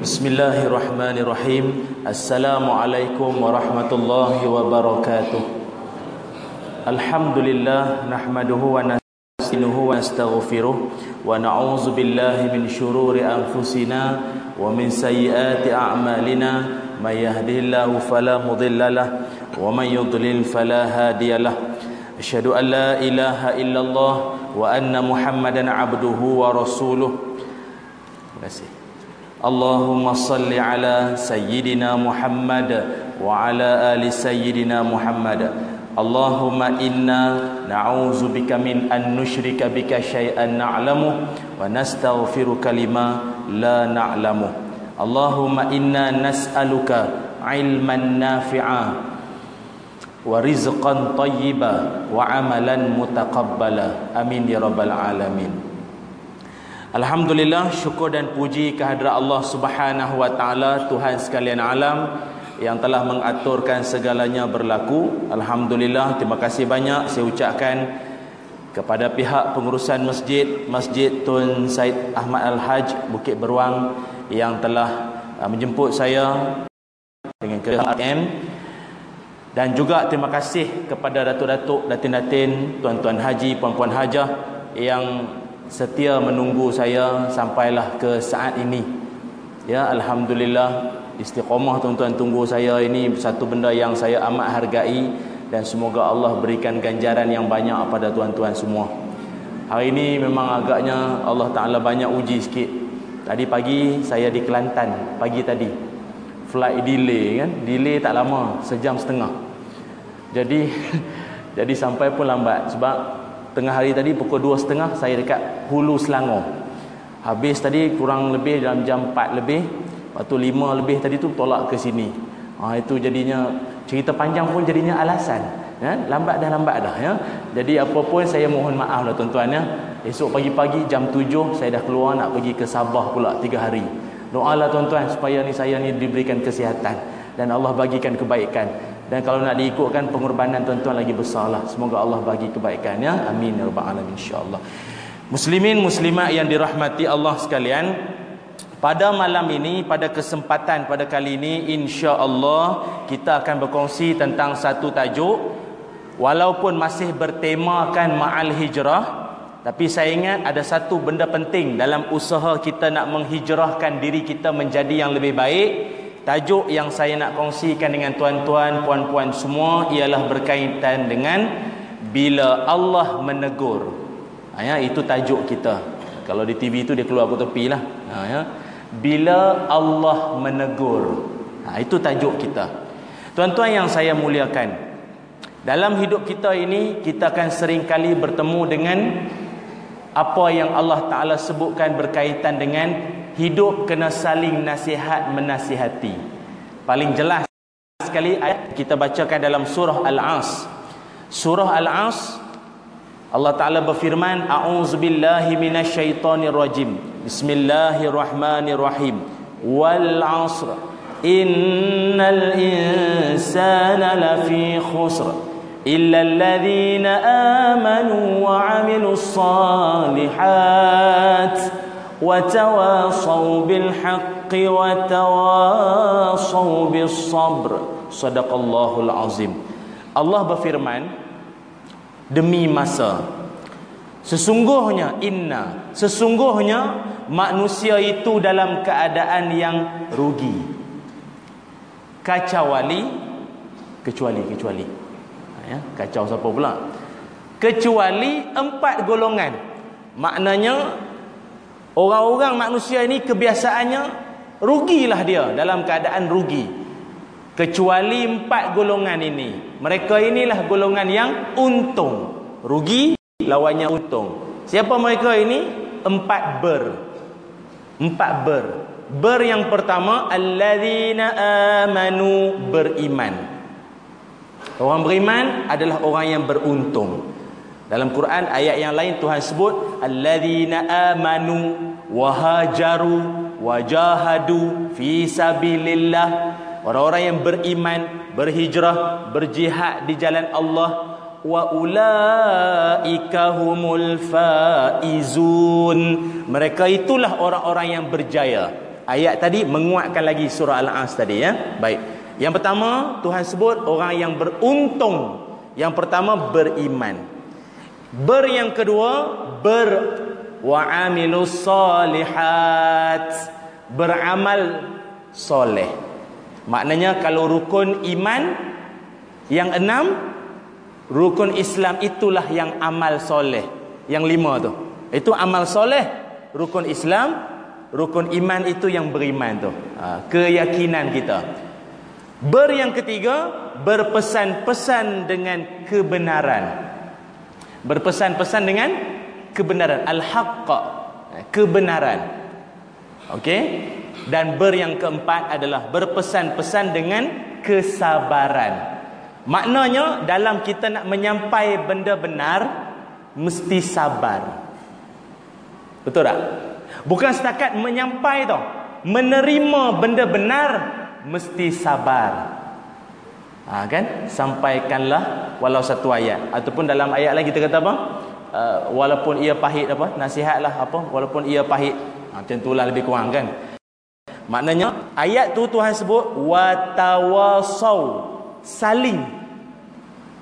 Bismillahirrahmanirrahim. Assalamualaikum warahmatullahi wabarakatuh. Alhamdulillah nahmaduhu wa nasta'inuhu wa nastaghfiruh wa na'udzu billahi min syururi anfusina wa min sayyiati a'malina Man yahdihillahu falamudillalah wa man yudlil falahadiyalah. Asyhadu an la ilaha illallah wa anna Muhammadan 'abduhu wa rasuluh. Terima kasih. Allahumma salli ala sayyidina Muhammad wa ala ali sayyidina Muhammad. Allahumma inna na'udzu bika min an nusyrika bika syai'an na'lamu wa nastaghfiruka lima la na'lamu. Allahumma inna nas'aluka ilman nafi'a wa rizqan tayyiba wa amalan mutaqabbala. Amin ya rabbal alamin. Alhamdulillah syukur dan puji kehadrat Allah Subhanahu wa taala Tuhan sekalian alam yang telah mengaturkan segalanya berlaku. Alhamdulillah terima kasih banyak saya ucapkan kepada pihak pengurusan masjid Masjid Tun Said Ahmad Al-Haj Bukit Beruang yang telah uh, menjemput saya dengan KM dan juga terima kasih kepada datuk-datuk, datin-datin, tuan-tuan haji, puan-puan hajah yang setia menunggu saya sampailah ke saat ini. Ya, alhamdulillah istiqamah tuan-tuan tunggu saya ini satu benda yang saya amat hargai dan semoga Allah berikan ganjaran yang banyak pada tuan-tuan semua. Hari ini memang agaknya Allah Taala banyak uji sikit. Tadi pagi saya di Kelantan pagi tadi. Flight delay kan? Delay tak lama, sejam setengah. Jadi jadi sampai pun lambat sebab tengah hari tadi pukul 2.30 saya dekat Hulu Selangor. Habis tadi kurang lebih dalam jam 4 lebih. Lepas tu 5 lebih tadi tu tolak ke sini. Ha, itu jadinya cerita panjang pun jadinya alasan. Ya, lambat dah lambat dah ya. Jadi apa pun saya mohon maaf lah tuan-tuan ya. Esok pagi-pagi jam 7 saya dah keluar nak pergi ke Sabah pula 3 hari. Doalah tuan-tuan supaya ni saya ni diberikan kesihatan dan Allah bagikan kebaikan. Dan kalau nak diikutkan pengorbanan tuan-tuan lagi besarlah. Semoga Allah bagi kebaikan ya. Amin ya rabbal alamin insyaallah. Muslimin muslimat yang dirahmati Allah sekalian, pada malam ini pada kesempatan pada kali ini insya-Allah kita akan berkongsi tentang satu tajuk walaupun masih bertemakan ma'al hijrah tapi saya ingat ada satu benda penting dalam usaha kita nak menghijrahkan diri kita menjadi yang lebih baik Tajuk yang saya nak kongsikan dengan tuan-tuan, puan-puan semua ialah berkaitan dengan bila Allah menegur. Ha, ya, itu tajuk kita. Kalau di TV itu dia keluar ke tepi lah. Ha, ya. Bila Allah menegur. Ha, itu tajuk kita. Tuan-tuan yang saya muliakan. Dalam hidup kita ini, kita akan sering kali bertemu dengan apa yang Allah Ta'ala sebutkan berkaitan dengan Hidup kena saling nasihat menasihati. Paling jelas sekali ayat kita bacakan dalam surah Al-As. Surah Al-As Allah Taala berfirman a'udzubillahi minasyaitonirrajim. Bismillahirrahmanirrahim. Wal 'asr. Innal insana lafi khusr. Illa alladhina amanu wa 'amilus salihat." وتواصوا بالحق وتواصوا بالصبر صدق الله العظيم Allah berfirman demi masa sesungguhnya inna sesungguhnya manusia itu dalam keadaan yang rugi kacauali kecuali kecuali ya kacau siapa pula kecuali empat golongan maknanya orang-orang manusia ini kebiasaannya rugilah dia dalam keadaan rugi. Kecuali empat golongan ini. Mereka inilah golongan yang untung. Rugi lawannya untung. Siapa mereka ini? Empat ber. Empat ber. Ber yang pertama alladzina amanu beriman. Orang beriman adalah orang yang beruntung. Dalam Quran ayat yang lain Tuhan sebut alladzina amanu wahajaru wajahadu fi sabilillah. Orang-orang yang beriman, berhijrah, berjihad di jalan Allah wa ulaika humul faizun. Mereka itulah orang-orang yang berjaya. ayat tadi menguatkan lagi surah Al-As tadi ya. Baik. Yang pertama Tuhan sebut orang yang beruntung. Yang pertama beriman. Ber yang kedua ber wa amilus solihat. Beramal soleh. Maknanya kalau rukun iman yang enam rukun Islam itulah yang amal soleh. Yang lima tu. Itu amal soleh, rukun Islam, rukun iman itu yang beriman tu. Ha, keyakinan kita. Ber yang ketiga, berpesan-pesan dengan kebenaran. Berpesan-pesan dengan kebenaran. Al-haqqa. Kebenaran. Okey? Dan ber yang keempat adalah berpesan-pesan dengan kesabaran. Maknanya dalam kita nak menyampai benda benar mesti sabar. Betul tak? Bukan setakat menyampai tau. Menerima benda benar mesti sabar. Ha, kan? Sampaikanlah walau satu ayat ataupun dalam ayat lain kita kata apa? Uh, walaupun ia pahit apa? Nasihatlah apa? Walaupun ia pahit. Ha, itulah lebih kurang kan? Maknanya ayat tu Tuhan sebut watawasau saling.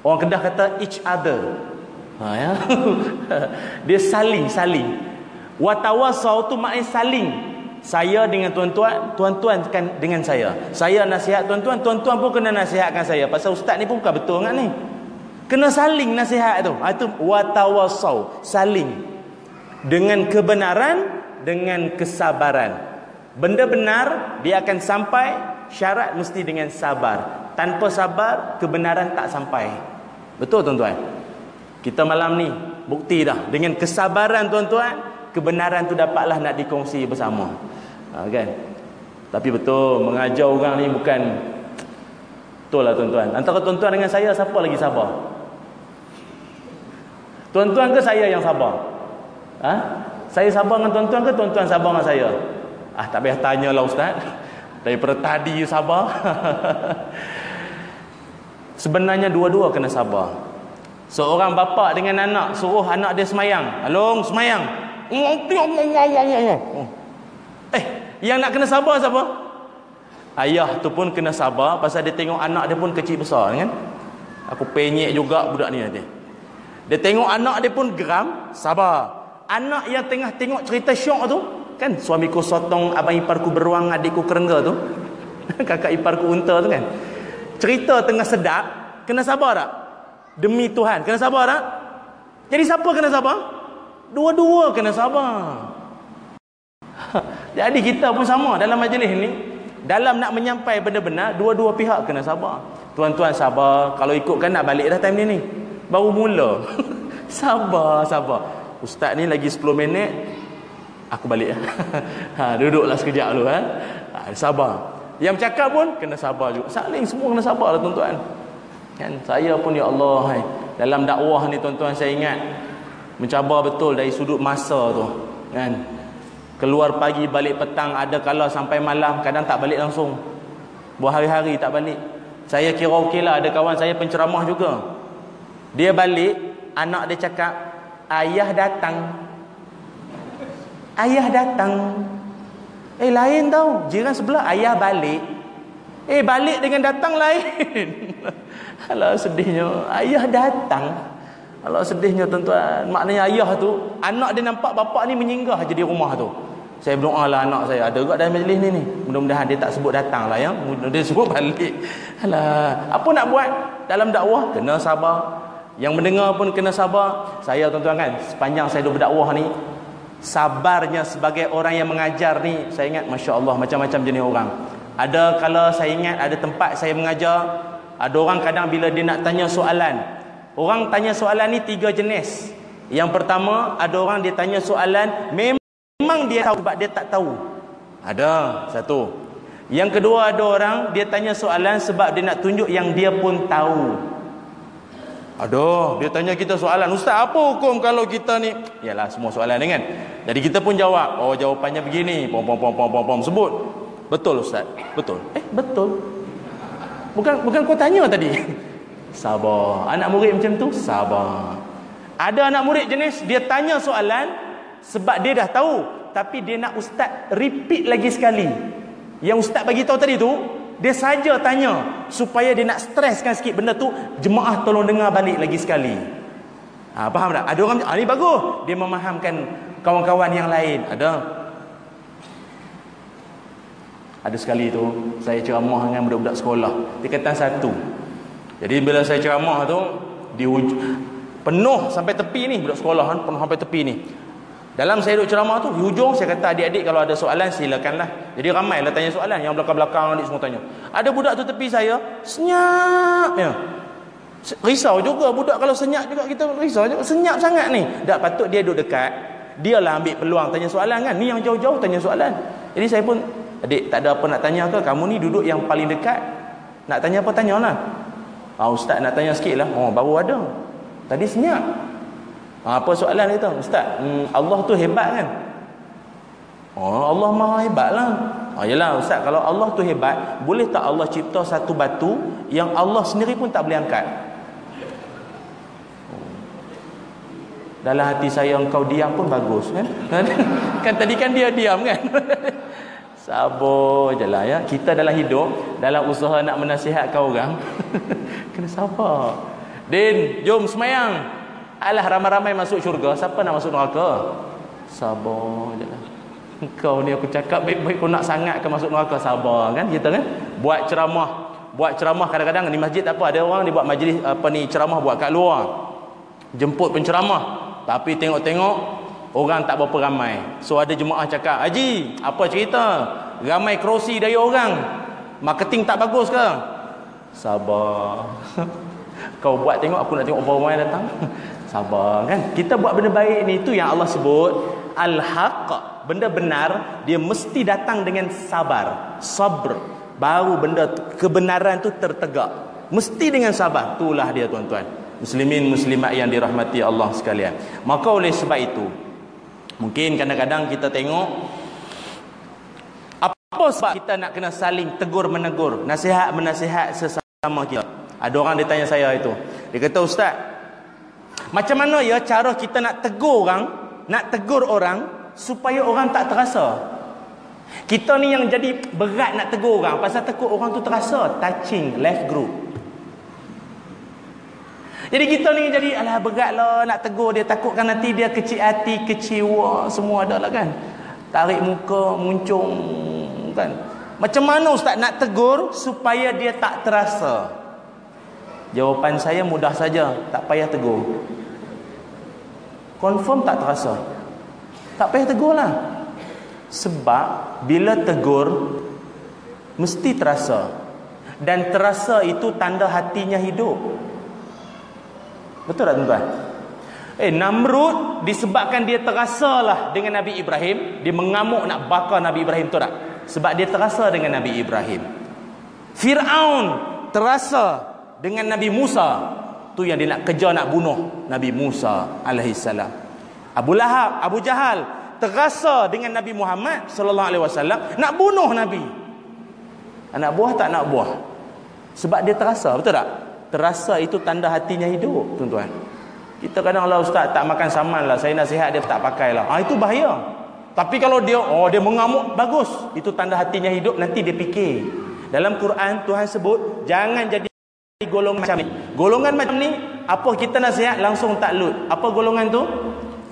Orang Kedah kata each other. Ha, ya? Dia saling saling. Watawasau tu maknanya saling. Saya dengan tuan-tuan, tuan-tuan kan dengan saya. Saya nasihat tuan-tuan, tuan-tuan pun kena nasihatkan saya. Pasal ustaz ni pun bukan betul kan ni. Kena saling nasihat tu. Itu watawasau, saling. Dengan kebenaran, dengan kesabaran. Benda benar, dia akan sampai, syarat mesti dengan sabar. Tanpa sabar, kebenaran tak sampai. Betul tuan-tuan? Kita malam ni, bukti dah. Dengan kesabaran tuan-tuan, kebenaran tu dapatlah nak dikongsi bersama. Ha, kan? Tapi betul mengajar orang ni bukan betul lah tuan-tuan. Antara tuan-tuan dengan saya siapa lagi sabar? Tuan-tuan ke saya yang sabar? Ha? Saya sabar dengan tuan-tuan ke tuan-tuan sabar dengan saya? Ah tak payah tanya lah ustaz. Daripada tadi sabar. Sebenarnya dua-dua kena sabar. Seorang bapa dengan anak suruh anak dia semayang. Along semayang. Eh, yang nak kena sabar siapa? Ayah tu pun kena sabar pasal dia tengok anak dia pun kecil besar kan? Aku penyek juga budak ni nanti. Dia tengok anak dia pun geram, sabar. Anak yang tengah tengok cerita syok tu, kan suamiku sotong, abang iparku beruang, adikku kerengga tu. Kakak iparku unta tu kan. Cerita tengah sedap, kena sabar tak? Demi Tuhan, kena sabar tak? Jadi siapa kena sabar? Dua-dua kena sabar. Jadi kita pun sama dalam majlis ni. Dalam nak menyampai benda-benda, dua-dua pihak kena sabar. Tuan-tuan sabar. Kalau ikutkan nak balik dah time ni ni. Baru mula. sabar, sabar. Ustaz ni lagi 10 minit. Aku balik. ha, duduklah sekejap dulu. Ha? Ha, sabar. Yang bercakap pun kena sabar juga. Saling semua kena sabar lah tuan-tuan. Kan? Saya pun ya Allah. Hai. Dalam dakwah ni tuan-tuan saya ingat mencabar betul dari sudut masa tu kan keluar pagi balik petang ada kala sampai malam kadang tak balik langsung. Berhari-hari tak balik. Saya kira okey lah ada kawan saya penceramah juga. Dia balik anak dia cakap ayah datang. Ayah datang. Eh lain tau. Jiran sebelah ayah balik. Eh balik dengan datang lain. Alah sedihnya. Ayah datang. Kalau sedihnya tuan-tuan, maknanya ayah tu, anak dia nampak bapak ni menyinggah je di rumah tu. Saya berdoa lah anak saya ada juga dalam majlis ni ni. Mudah-mudahan dia tak sebut datang lah ya. Dia sebut balik. Alah, apa nak buat dalam dakwah? Kena sabar. Yang mendengar pun kena sabar. Saya tuan-tuan kan, sepanjang saya duduk berdakwah ni, sabarnya sebagai orang yang mengajar ni, saya ingat Masya Allah macam-macam jenis orang. Ada kalau saya ingat ada tempat saya mengajar, ada orang kadang bila dia nak tanya soalan, Orang tanya soalan ni tiga jenis. Yang pertama, ada orang dia tanya soalan, memang dia tahu sebab dia tak tahu. Ada, satu. Yang kedua, ada orang dia tanya soalan sebab dia nak tunjuk yang dia pun tahu. Ada, dia tanya kita soalan, Ustaz apa hukum kalau kita ni? Yalah, semua soalan kan. Jadi kita pun jawab, oh jawapannya begini, pom pom pom pom pom pom sebut. Betul Ustaz? Betul. Eh, betul. Bukan bukan kau tanya tadi. Sabar. Anak murid macam tu, sabar. Ada anak murid jenis, dia tanya soalan sebab dia dah tahu. Tapi dia nak ustaz repeat lagi sekali. Yang ustaz bagi tahu tadi tu, dia saja tanya supaya dia nak streskan sikit benda tu, jemaah tolong dengar balik lagi sekali. Ha, faham tak? Ada orang ah ni bagus. Dia memahamkan kawan-kawan yang lain. Ada. Ada sekali tu saya ceramah dengan budak-budak sekolah. Dia kata satu. Jadi bila saya ceramah tu di penuh sampai tepi ni budak sekolah kan penuh sampai tepi ni. Dalam saya duduk ceramah tu, di hujung saya kata adik-adik kalau ada soalan silakanlah. Jadi ramai lah tanya soalan, yang belakang-belakang adik semua tanya. Ada budak tu tepi saya, senyap ya. Risau juga budak kalau senyap juga kita risau juga. Senyap sangat ni. Tak patut dia duduk dekat. Dia lah ambil peluang tanya soalan kan. Ni yang jauh-jauh tanya soalan. Jadi saya pun, adik tak ada apa nak tanya ke? Kamu ni duduk yang paling dekat. Nak tanya apa, tanyalah. Ah, Ustaz nak tanya sikit lah. Oh, baru ada. Tadi senyap. Ha, apa soalan dia tu? Ustaz, hmm, Allah tu hebat kan? Oh, Allah maha hebat lah. Ha, yelah Ustaz, kalau Allah tu hebat, boleh tak Allah cipta satu batu yang Allah sendiri pun tak boleh angkat? Dalam hati saya engkau diam pun bagus kan? kan tadi kan dia diam kan? Sabar je lah ya. Kita dalam hidup, dalam usaha nak menasihatkan orang, kena sabar. Din, jom semayang. Alah ramai-ramai masuk syurga. Siapa nak masuk neraka? Sabar je lah. Kau ni aku cakap baik-baik Kau nak sangat ke masuk neraka? Sabar kan kita kan? Buat ceramah. Buat ceramah kadang-kadang Di masjid apa. Ada orang dia buat majlis Apa ni ceramah buat kat luar. Jemput penceramah Tapi tengok-tengok Orang tak berapa ramai. So ada jemaah cakap Haji Apa cerita? Ramai kerusi dari orang. Marketing tak bagus ke? Sabar. Kau buat tengok Aku nak tengok berapa ramai datang Sabar kan? Kita buat benda baik ni itu yang Allah sebut al-haq. Benda benar dia mesti datang dengan sabar, sabr. Baru benda kebenaran tu tertegak. Mesti dengan sabar. Itulah dia tuan-tuan. Muslimin muslimat yang dirahmati Allah sekalian. Maka oleh sebab itu mungkin kadang-kadang kita tengok apa sebab kita nak kena saling tegur menegur, nasihat menasihat sesama kita. Ada orang dia tanya saya itu. Dia kata ustaz, macam mana ya cara kita nak tegur orang, nak tegur orang supaya orang tak terasa? Kita ni yang jadi berat nak tegur orang pasal takut orang tu terasa touching left group. Jadi kita ni jadi alah beratlah nak tegur dia takutkan nanti dia kecil hati, kecewa semua ada lah kan. Tarik muka, muncung kan. Macam mana ustaz nak tegur supaya dia tak terasa? Jawapan saya mudah saja, tak payah tegur. Confirm tak terasa? Tak payah tegur lah. Sebab bila tegur mesti terasa. Dan terasa itu tanda hatinya hidup. Betul tak tuan-tuan? Eh Namrud disebabkan dia terasa lah dengan Nabi Ibrahim, dia mengamuk nak bakar Nabi Ibrahim tu tak? Sebab dia terasa dengan Nabi Ibrahim. Firaun terasa dengan Nabi Musa tu yang dia nak kejar nak bunuh Nabi Musa alaihi salam. Abu Lahab Abu Jahal terasa dengan Nabi Muhammad sallallahu alaihi wasallam nak bunuh Nabi. Anak buah tak nak buah? Sebab dia terasa betul tak? Terasa itu tanda hatinya hidup tuan-tuan. Kita kadang Allah ustaz tak makan saman lah. Saya nasihat dia tak pakai lah. Ah, itu bahaya. Tapi kalau dia oh dia mengamuk bagus. Itu tanda hatinya hidup. Nanti dia fikir. Dalam Quran Tuhan sebut jangan jadi golongan macam ni. Golongan macam ni, apa kita nasihat langsung takluk. Apa golongan tu?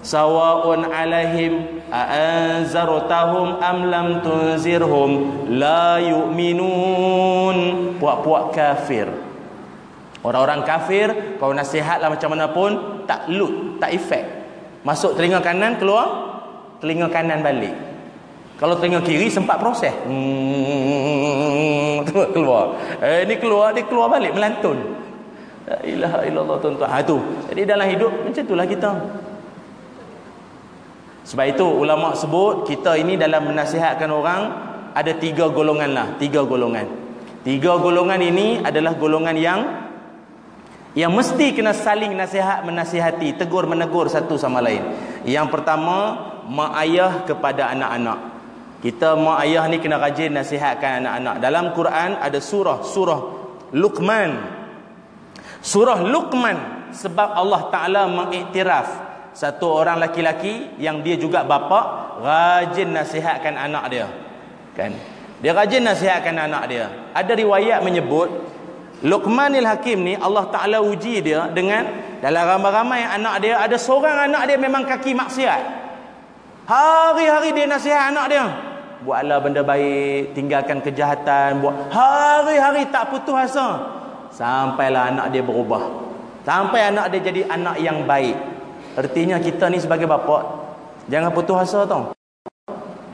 Sawaun alaihim a'anzartahum am lam tunzirhum la yu'minun. Puak-puak kafir. Orang-orang kafir, kau nasihatlah macam mana pun, tak lut, tak efek. Masuk telinga kanan, keluar, telinga kanan balik. Kalau telinga kiri sempat proses. Hmm, keluar. Eh ni keluar dia keluar balik melantun. La ilaha illallah tuan-tuan. Ha tu. Jadi dalam hidup macam itulah kita. Sebab itu ulama sebut kita ini dalam menasihatkan orang ada tiga golongan lah, tiga golongan. Tiga golongan ini adalah golongan yang yang mesti kena saling nasihat menasihati, tegur menegur satu sama lain. Yang pertama, mak ayah kepada anak-anak. Kita mak ayah ni kena rajin nasihatkan anak-anak. Dalam Quran ada surah, surah Luqman. Surah Luqman sebab Allah Taala mengiktiraf satu orang laki-laki yang dia juga bapa rajin nasihatkan anak dia kan dia rajin nasihatkan anak dia ada riwayat menyebut Luqmanil Hakim ni Allah Taala uji dia dengan dalam ramai-ramai anak dia ada seorang anak dia memang kaki maksiat hari-hari dia nasihat anak dia buatlah benda baik tinggalkan kejahatan buat hari-hari tak putus asa sampailah anak dia berubah sampai anak dia jadi anak yang baik artinya kita ni sebagai bapa Jangan putus asa tau.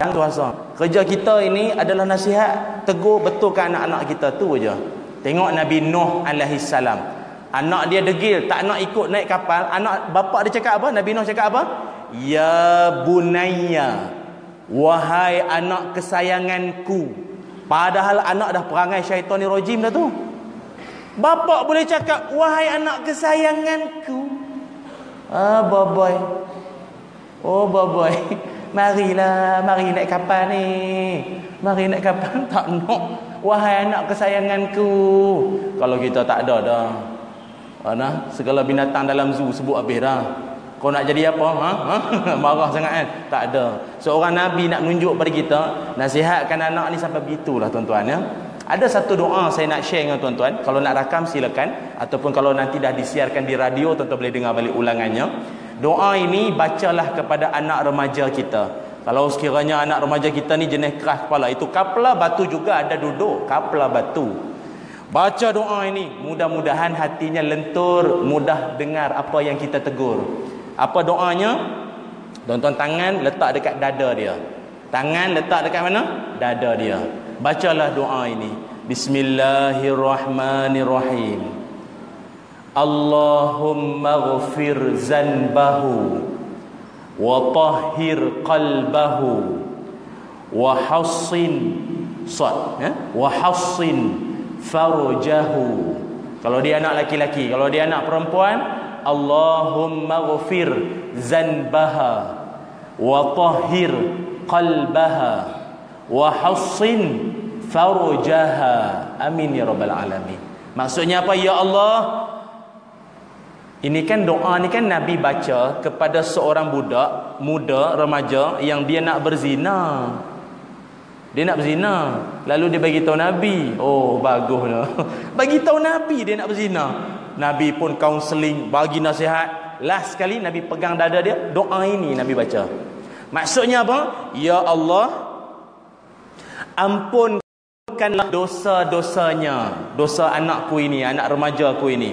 Jangan putus asa. Kerja kita ini adalah nasihat tegur betulkan anak-anak kita tu aja. Tengok Nabi Nuh alaihi salam. Anak dia degil tak nak ikut naik kapal. Anak bapa dia cakap apa? Nabi Nuh cakap apa? Ya bunayya. Wahai anak kesayanganku. Padahal anak dah perangai syaitan ni rojim dah tu. Bapa boleh cakap wahai anak kesayanganku. Ah boy. Oh boy, marilah, mari naik kapal ni. Mari naik kapal tak nak. Wahai anak kesayanganku. Kalau kita tak ada dah. Mana? Segala binatang dalam zoo sebut habis dah. Kau nak jadi apa? Ha? ha? Marah sangat kan? Tak ada. Seorang Nabi nak menunjuk pada kita. Nasihatkan anak ni sampai begitulah tuan-tuan ya. Ada satu doa saya nak share dengan tuan-tuan. Kalau nak rakam silakan. Ataupun kalau nanti dah disiarkan di radio, tuan-tuan boleh dengar balik ulangannya. Doa ini bacalah kepada anak remaja kita. Kalau sekiranya anak remaja kita ni jenis keras kepala, itu kapla batu juga ada duduk, kapla batu. Baca doa ini, mudah-mudahan hatinya lentur, mudah dengar apa yang kita tegur. Apa doanya? Tonton tangan letak dekat dada dia. Tangan letak dekat mana? Dada dia. Bacalah doa ini. Bismillahirrahmanirrahim. Allahumma ghafir zanbahu wa tahhir qalbahu wa hassin sad ya wa hassin farjahu kalau dia anak laki-laki kalau dia anak perempuan Allahumma ghafir zanbaha wa tahhir qalbaha wa hassin farjaha amin ya rabbal alamin maksudnya apa ya Allah ini kan doa ni kan Nabi baca kepada seorang budak muda remaja yang dia nak berzina. Dia nak berzina. Lalu dia bagi tahu Nabi. Oh baguslah. bagi tahu Nabi dia nak berzina. Nabi pun kaunseling, bagi nasihat. Last sekali Nabi pegang dada dia, doa ini Nabi baca. Maksudnya apa? Ya Allah ampunkanlah dosa-dosanya, dosa anakku ini, anak remaja aku ini.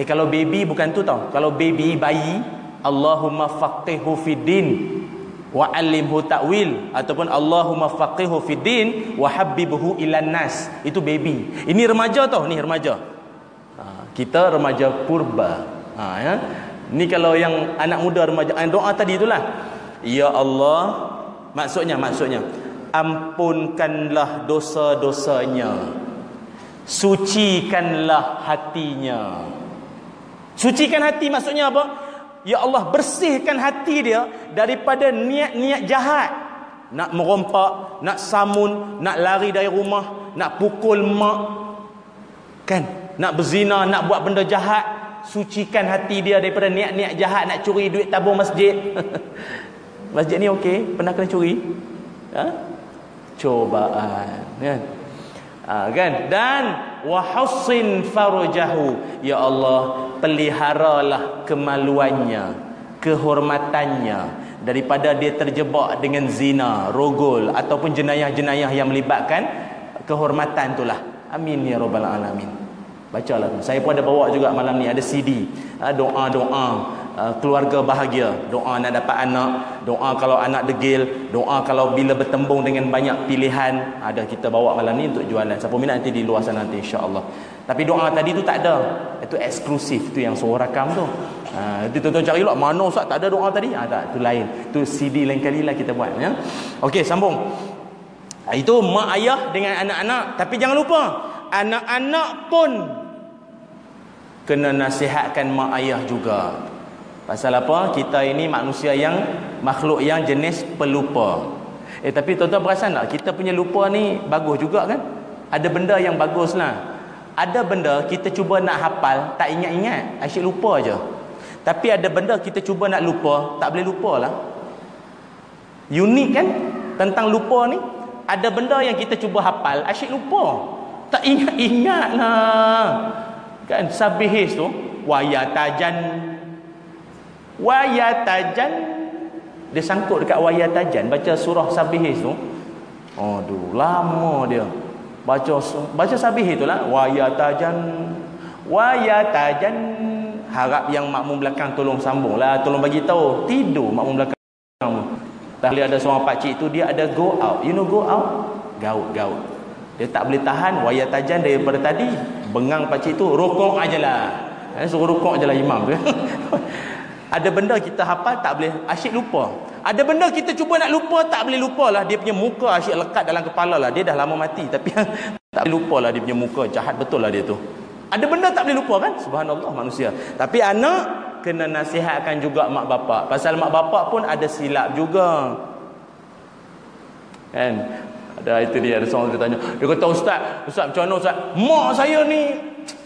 Eh kalau baby bukan tu tau. Kalau baby bayi, Allahumma faqihu fiddin wa 'allimhu ta'wil ataupun Allahumma faqihu fiddin wa habbibhu ilan nas. Itu baby. Ini remaja tau, ni remaja. Kita remaja purba. Ha ya. Ni kalau yang anak muda remaja doa tadi itulah. Ya Allah, maksudnya maksudnya ampunkanlah dosa-dosanya. Sucikanlah hatinya. Sucikan hati maksudnya apa? Ya Allah bersihkan hati dia daripada niat-niat jahat. Nak merompak, nak samun, nak lari dari rumah, nak pukul mak. Kan? Nak berzina, nak buat benda jahat. Sucikan hati dia daripada niat-niat jahat nak curi duit tabung masjid. masjid ni okey, pernah kena curi? Ha? Cobaan, kan? Ha, kan? Dan wahussin farjahu ya Allah peliharalah kemaluannya kehormatannya daripada dia terjebak dengan zina rogol ataupun jenayah-jenayah yang melibatkan kehormatan itulah amin ya rabbal alamin bacalah saya pun ada bawa juga malam ni. Ada CD ha, doa-doa Uh, keluarga bahagia. Doa nak dapat anak. Doa kalau anak degil. Doa kalau bila bertembung dengan banyak pilihan. Ada kita bawa malam ni untuk jualan. Siapa minat nanti di luar sana nanti insyaallah. Tapi doa tadi tu tak ada. Itu eksklusif. Tu yang suara rakam tu. Ha itu tuan-tuan cari lah. Mana ustaz? Tak ada doa tadi? Ha tak. Tu lain. Tu CD lain kali lah kita buat ya. Okey sambung. Itu mak ayah dengan anak-anak. Tapi jangan lupa anak-anak pun kena nasihatkan mak ayah juga Pasal apa? Kita ini manusia yang makhluk yang jenis pelupa. Eh tapi tuan-tuan perasan tak? Kita punya lupa ni bagus juga kan? Ada benda yang bagus lah. Ada benda kita cuba nak hafal, tak ingat-ingat. Asyik lupa aja. Tapi ada benda kita cuba nak lupa, tak boleh lupa lah. Unik kan tentang lupa ni? Ada benda yang kita cuba hafal, asyik lupa. Tak ingat-ingat lah. Kan sabihis tu, wayatajan wayatajan dia sangkut dekat wayatajan baca surah sabihis tu. Aduh, lama dia. Baca baca sabihis tu lah, wayatajan wayatajan harap yang makmum belakang tolong sambung lah, tolong bagi tahu. Tidur makmum belakang. Tadi ada seorang pak cik tu dia ada go out. You know go out? Gaut, gaut. Dia tak boleh tahan wayat tajan daripada tadi. Bengang pak cik tu rokok ajalah. Eh, suruh rokok ajalah imam tu. ada benda kita hafal tak boleh asyik lupa. Ada benda kita cuba nak lupa tak boleh lupa lah. Dia punya muka asyik lekat dalam kepala lah. Dia dah lama mati tapi tak boleh lupa lah dia punya muka. Jahat betul lah dia tu. Ada benda tak boleh lupa kan? Subhanallah manusia. Tapi anak kena nasihatkan juga mak bapak pasal mak bapak pun ada silap juga kan ada itu dia ada seorang dia tanya dia kata ustaz ustaz macam mana ustaz mak saya ni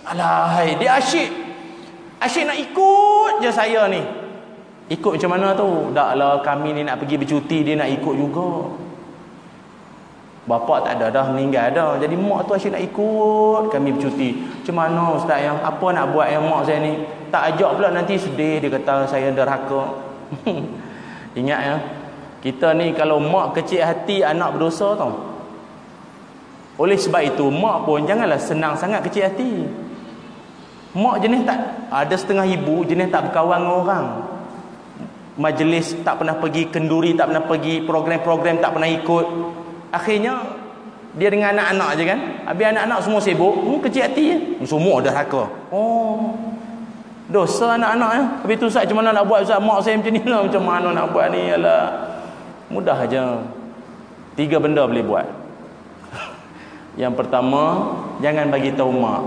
alahai dia asyik asyik nak ikut je saya ni ikut macam mana tu taklah kami ni nak pergi bercuti dia nak ikut juga Bapa tak ada dah meninggal dah. Jadi mak tu asyik nak ikut kami bercuti. Macam mana ustaz yang apa nak buat yang mak saya ni? Tak ajak pula nanti sedih dia kata saya derhaka. Ingat ya. Kita ni kalau mak kecil hati anak berdosa tau. Oleh sebab itu mak pun janganlah senang sangat kecil hati. Mak jenis tak ada setengah ibu jenis tak berkawan dengan orang. Majlis tak pernah pergi kenduri, tak pernah pergi program-program tak pernah ikut akhirnya dia dengan anak-anak je kan habis anak-anak semua sibuk hmm, kecil hati je semua dah haka oh dosa anak-anak ya habis tu Ustaz macam mana nak buat Ustaz mak saya macam ni lah macam mana nak buat ni Alah. Mudah aja tiga benda boleh buat yang pertama jangan bagi tahu mak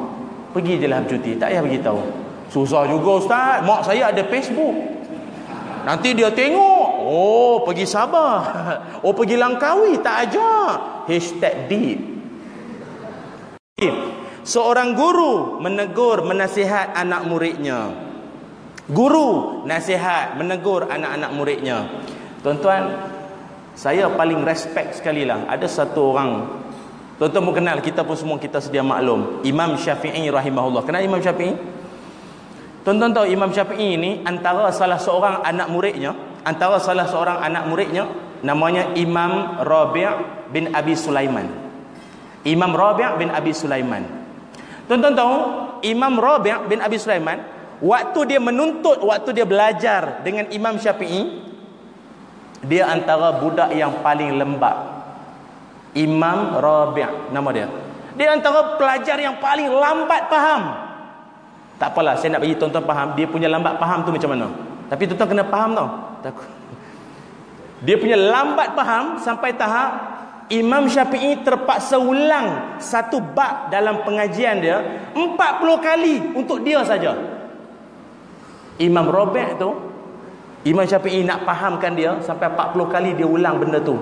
pergi je lah bercuti tak payah bagi tahu susah juga Ustaz mak saya ada Facebook Nanti dia tengok. Oh, pergi Sabah. Oh, pergi Langkawi. Tak ajak. Hashtag deep. Seorang guru menegur, menasihat anak muridnya. Guru nasihat, menegur anak-anak muridnya. Tuan-tuan, saya paling respect sekali lah. Ada satu orang. Tuan-tuan pun kenal, kita pun semua kita sedia maklum. Imam Syafi'i rahimahullah. Kenal Imam Syafi'i? Tuan-tuan tahu Imam Syafi'i ini antara salah seorang anak muridnya, antara salah seorang anak muridnya namanya Imam Rabi' bin Abi Sulaiman. Imam Rabi' bin Abi Sulaiman. Tuan-tuan tahu Imam Rabi' bin Abi Sulaiman waktu dia menuntut, waktu dia belajar dengan Imam Syafi'i dia antara budak yang paling lembab. Imam Rabi' nama dia. Dia antara pelajar yang paling lambat faham. Tak apalah, saya nak bagi tuan-tuan faham. Dia punya lambat faham tu macam mana. Tapi tuan-tuan kena faham tau. Dia punya lambat faham sampai tahap Imam Syafi'i terpaksa ulang satu bab dalam pengajian dia 40 kali untuk dia saja. Imam Robek tu Imam Syafi'i nak fahamkan dia sampai 40 kali dia ulang benda tu.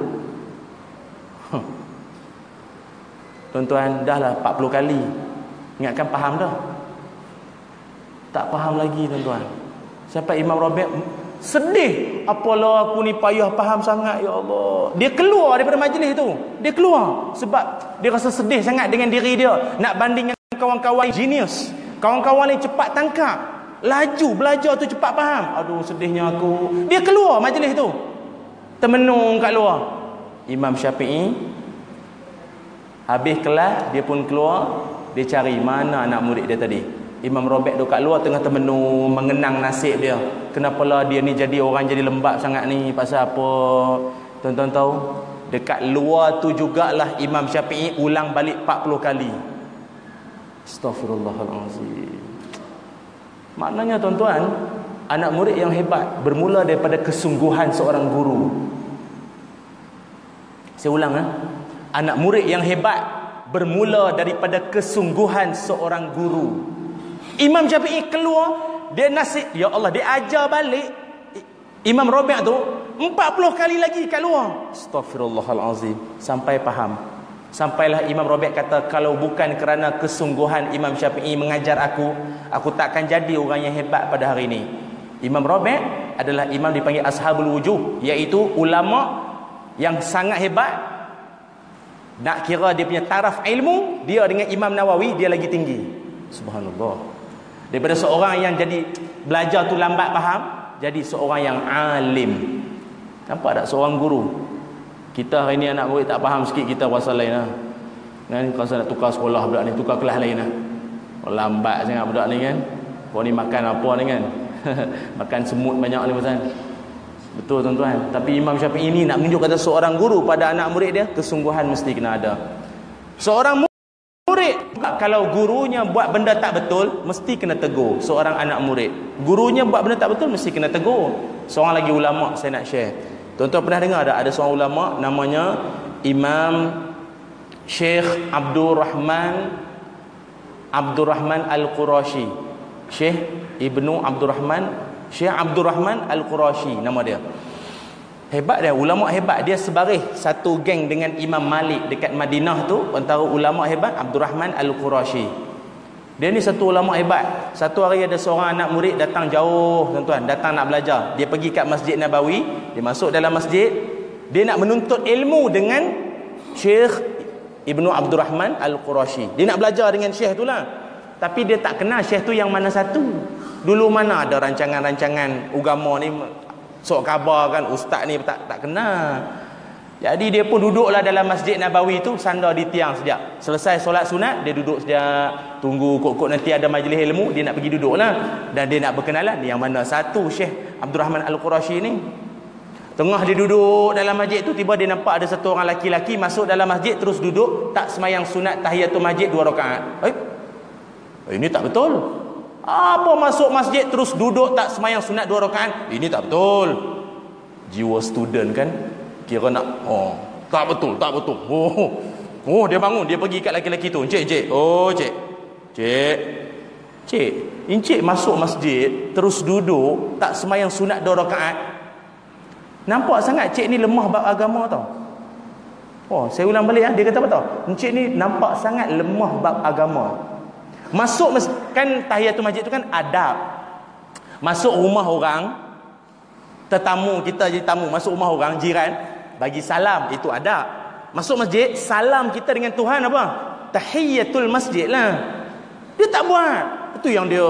Tuan-tuan, dah lah 40 kali. Ingatkan faham dah. Tak faham lagi tuan-tuan. Sampai Imam Rabi' sedih. Apalah aku ni payah faham sangat ya Allah. Dia keluar daripada majlis tu. Dia keluar sebab dia rasa sedih sangat dengan diri dia. Nak banding dengan kawan-kawan genius. Kawan-kawan ni cepat tangkap. Laju belajar tu cepat faham. Aduh sedihnya aku. Dia keluar majlis tu. Termenung kat luar. Imam Syafi'i habis kelas dia pun keluar dia cari mana anak murid dia tadi Imam Robek tu kat luar tengah termenung mengenang nasib dia. Kenapalah dia ni jadi orang jadi lembab sangat ni pasal apa? Tuan-tuan tahu? Dekat luar tu jugalah Imam Syafi'i ulang balik 40 kali. Astaghfirullahalazim. Maknanya tuan-tuan, anak murid yang hebat bermula daripada kesungguhan seorang guru. Saya ulang eh. Anak murid yang hebat bermula daripada kesungguhan seorang guru. Imam Syafi'i keluar dia nasi ya Allah dia ajar balik Imam Rabi' tu 40 kali lagi kat luar astagfirullahalazim sampai faham sampailah Imam Rabi' kata kalau bukan kerana kesungguhan Imam Syafi'i mengajar aku aku takkan jadi orang yang hebat pada hari ini. Imam Rabi' adalah imam dipanggil ashabul wujuh iaitu ulama yang sangat hebat. Nak kira dia punya taraf ilmu dia dengan Imam Nawawi dia lagi tinggi. Subhanallah. Daripada seorang yang jadi belajar tu lambat faham jadi seorang yang alim. Nampak tak seorang guru kita hari ni anak murid tak faham sikit kita pasal lain lah kan kalau nak tukar sekolah budak ni tukar kelas lain lah lambat sangat budak ni kan kau ni makan apa ni kan makan semut banyak ni pasal Betul tuan-tuan. Tapi Imam Syafi'i ini nak menunjuk kata seorang guru pada anak murid dia, kesungguhan mesti kena ada. Seorang murid, kalau gurunya buat benda tak betul, mesti kena tegur. Seorang anak murid. Gurunya buat benda tak betul, mesti kena tegur. Seorang lagi ulama saya nak share. Tuan-tuan pernah dengar ada ada seorang ulama namanya Imam Syekh Abdul Rahman Abdul Rahman Al-Qurashi. Syekh Ibnu Abdul Rahman Syekh Abdul Rahman Al-Qurashi nama dia. Hebat dia, ulama hebat. Dia sebaris satu geng dengan Imam Malik dekat Madinah tu antara ulama hebat Abdul Rahman Al-Qurashi. Dia ni satu ulama hebat. Satu hari ada seorang anak murid datang jauh, tuan-tuan, datang nak belajar. Dia pergi kat Masjid Nabawi, dia masuk dalam masjid, dia nak menuntut ilmu dengan Syekh Ibnu Abdul Rahman Al-Qurashi. Dia nak belajar dengan Syekh tu lah. Tapi dia tak kenal Syekh tu yang mana satu. Dulu mana ada rancangan-rancangan agama ni sok khabar kan ustaz ni tak tak kenal. Jadi dia pun duduklah dalam Masjid Nabawi tu sandar di tiang sejak. Selesai solat sunat dia duduk sejak tunggu kok-kok nanti ada majlis ilmu dia nak pergi duduklah dan dia nak berkenalan yang mana satu Syekh Abdul Rahman Al-Qurashi ni. Tengah dia duduk dalam masjid tu tiba dia nampak ada satu orang laki-laki masuk dalam masjid terus duduk tak semayang sunat tahiyatul masjid dua rakaat. Eh? eh ini tak betul. Apa masuk masjid terus duduk tak semayang sunat dua rakaat? Ini tak betul. Jiwa student kan kira nak oh, tak betul, tak betul. Oh. Oh, dia bangun, dia pergi kat laki-laki tu. Encik, encik. Oh, cik. Cik. Cik, encik masuk masjid terus duduk tak semayang sunat dua rakaat. Nampak sangat cik ni lemah bab agama tau. Oh, saya ulang balik ya. Dia kata apa tau? Encik ni nampak sangat lemah bab agama. Masuk kan tahiyatul masjid tu kan adab. Masuk rumah orang tetamu kita jadi tamu masuk rumah orang jiran bagi salam itu adab. Masuk masjid salam kita dengan Tuhan apa? Tahiyatul masjid lah. Dia tak buat. Itu yang dia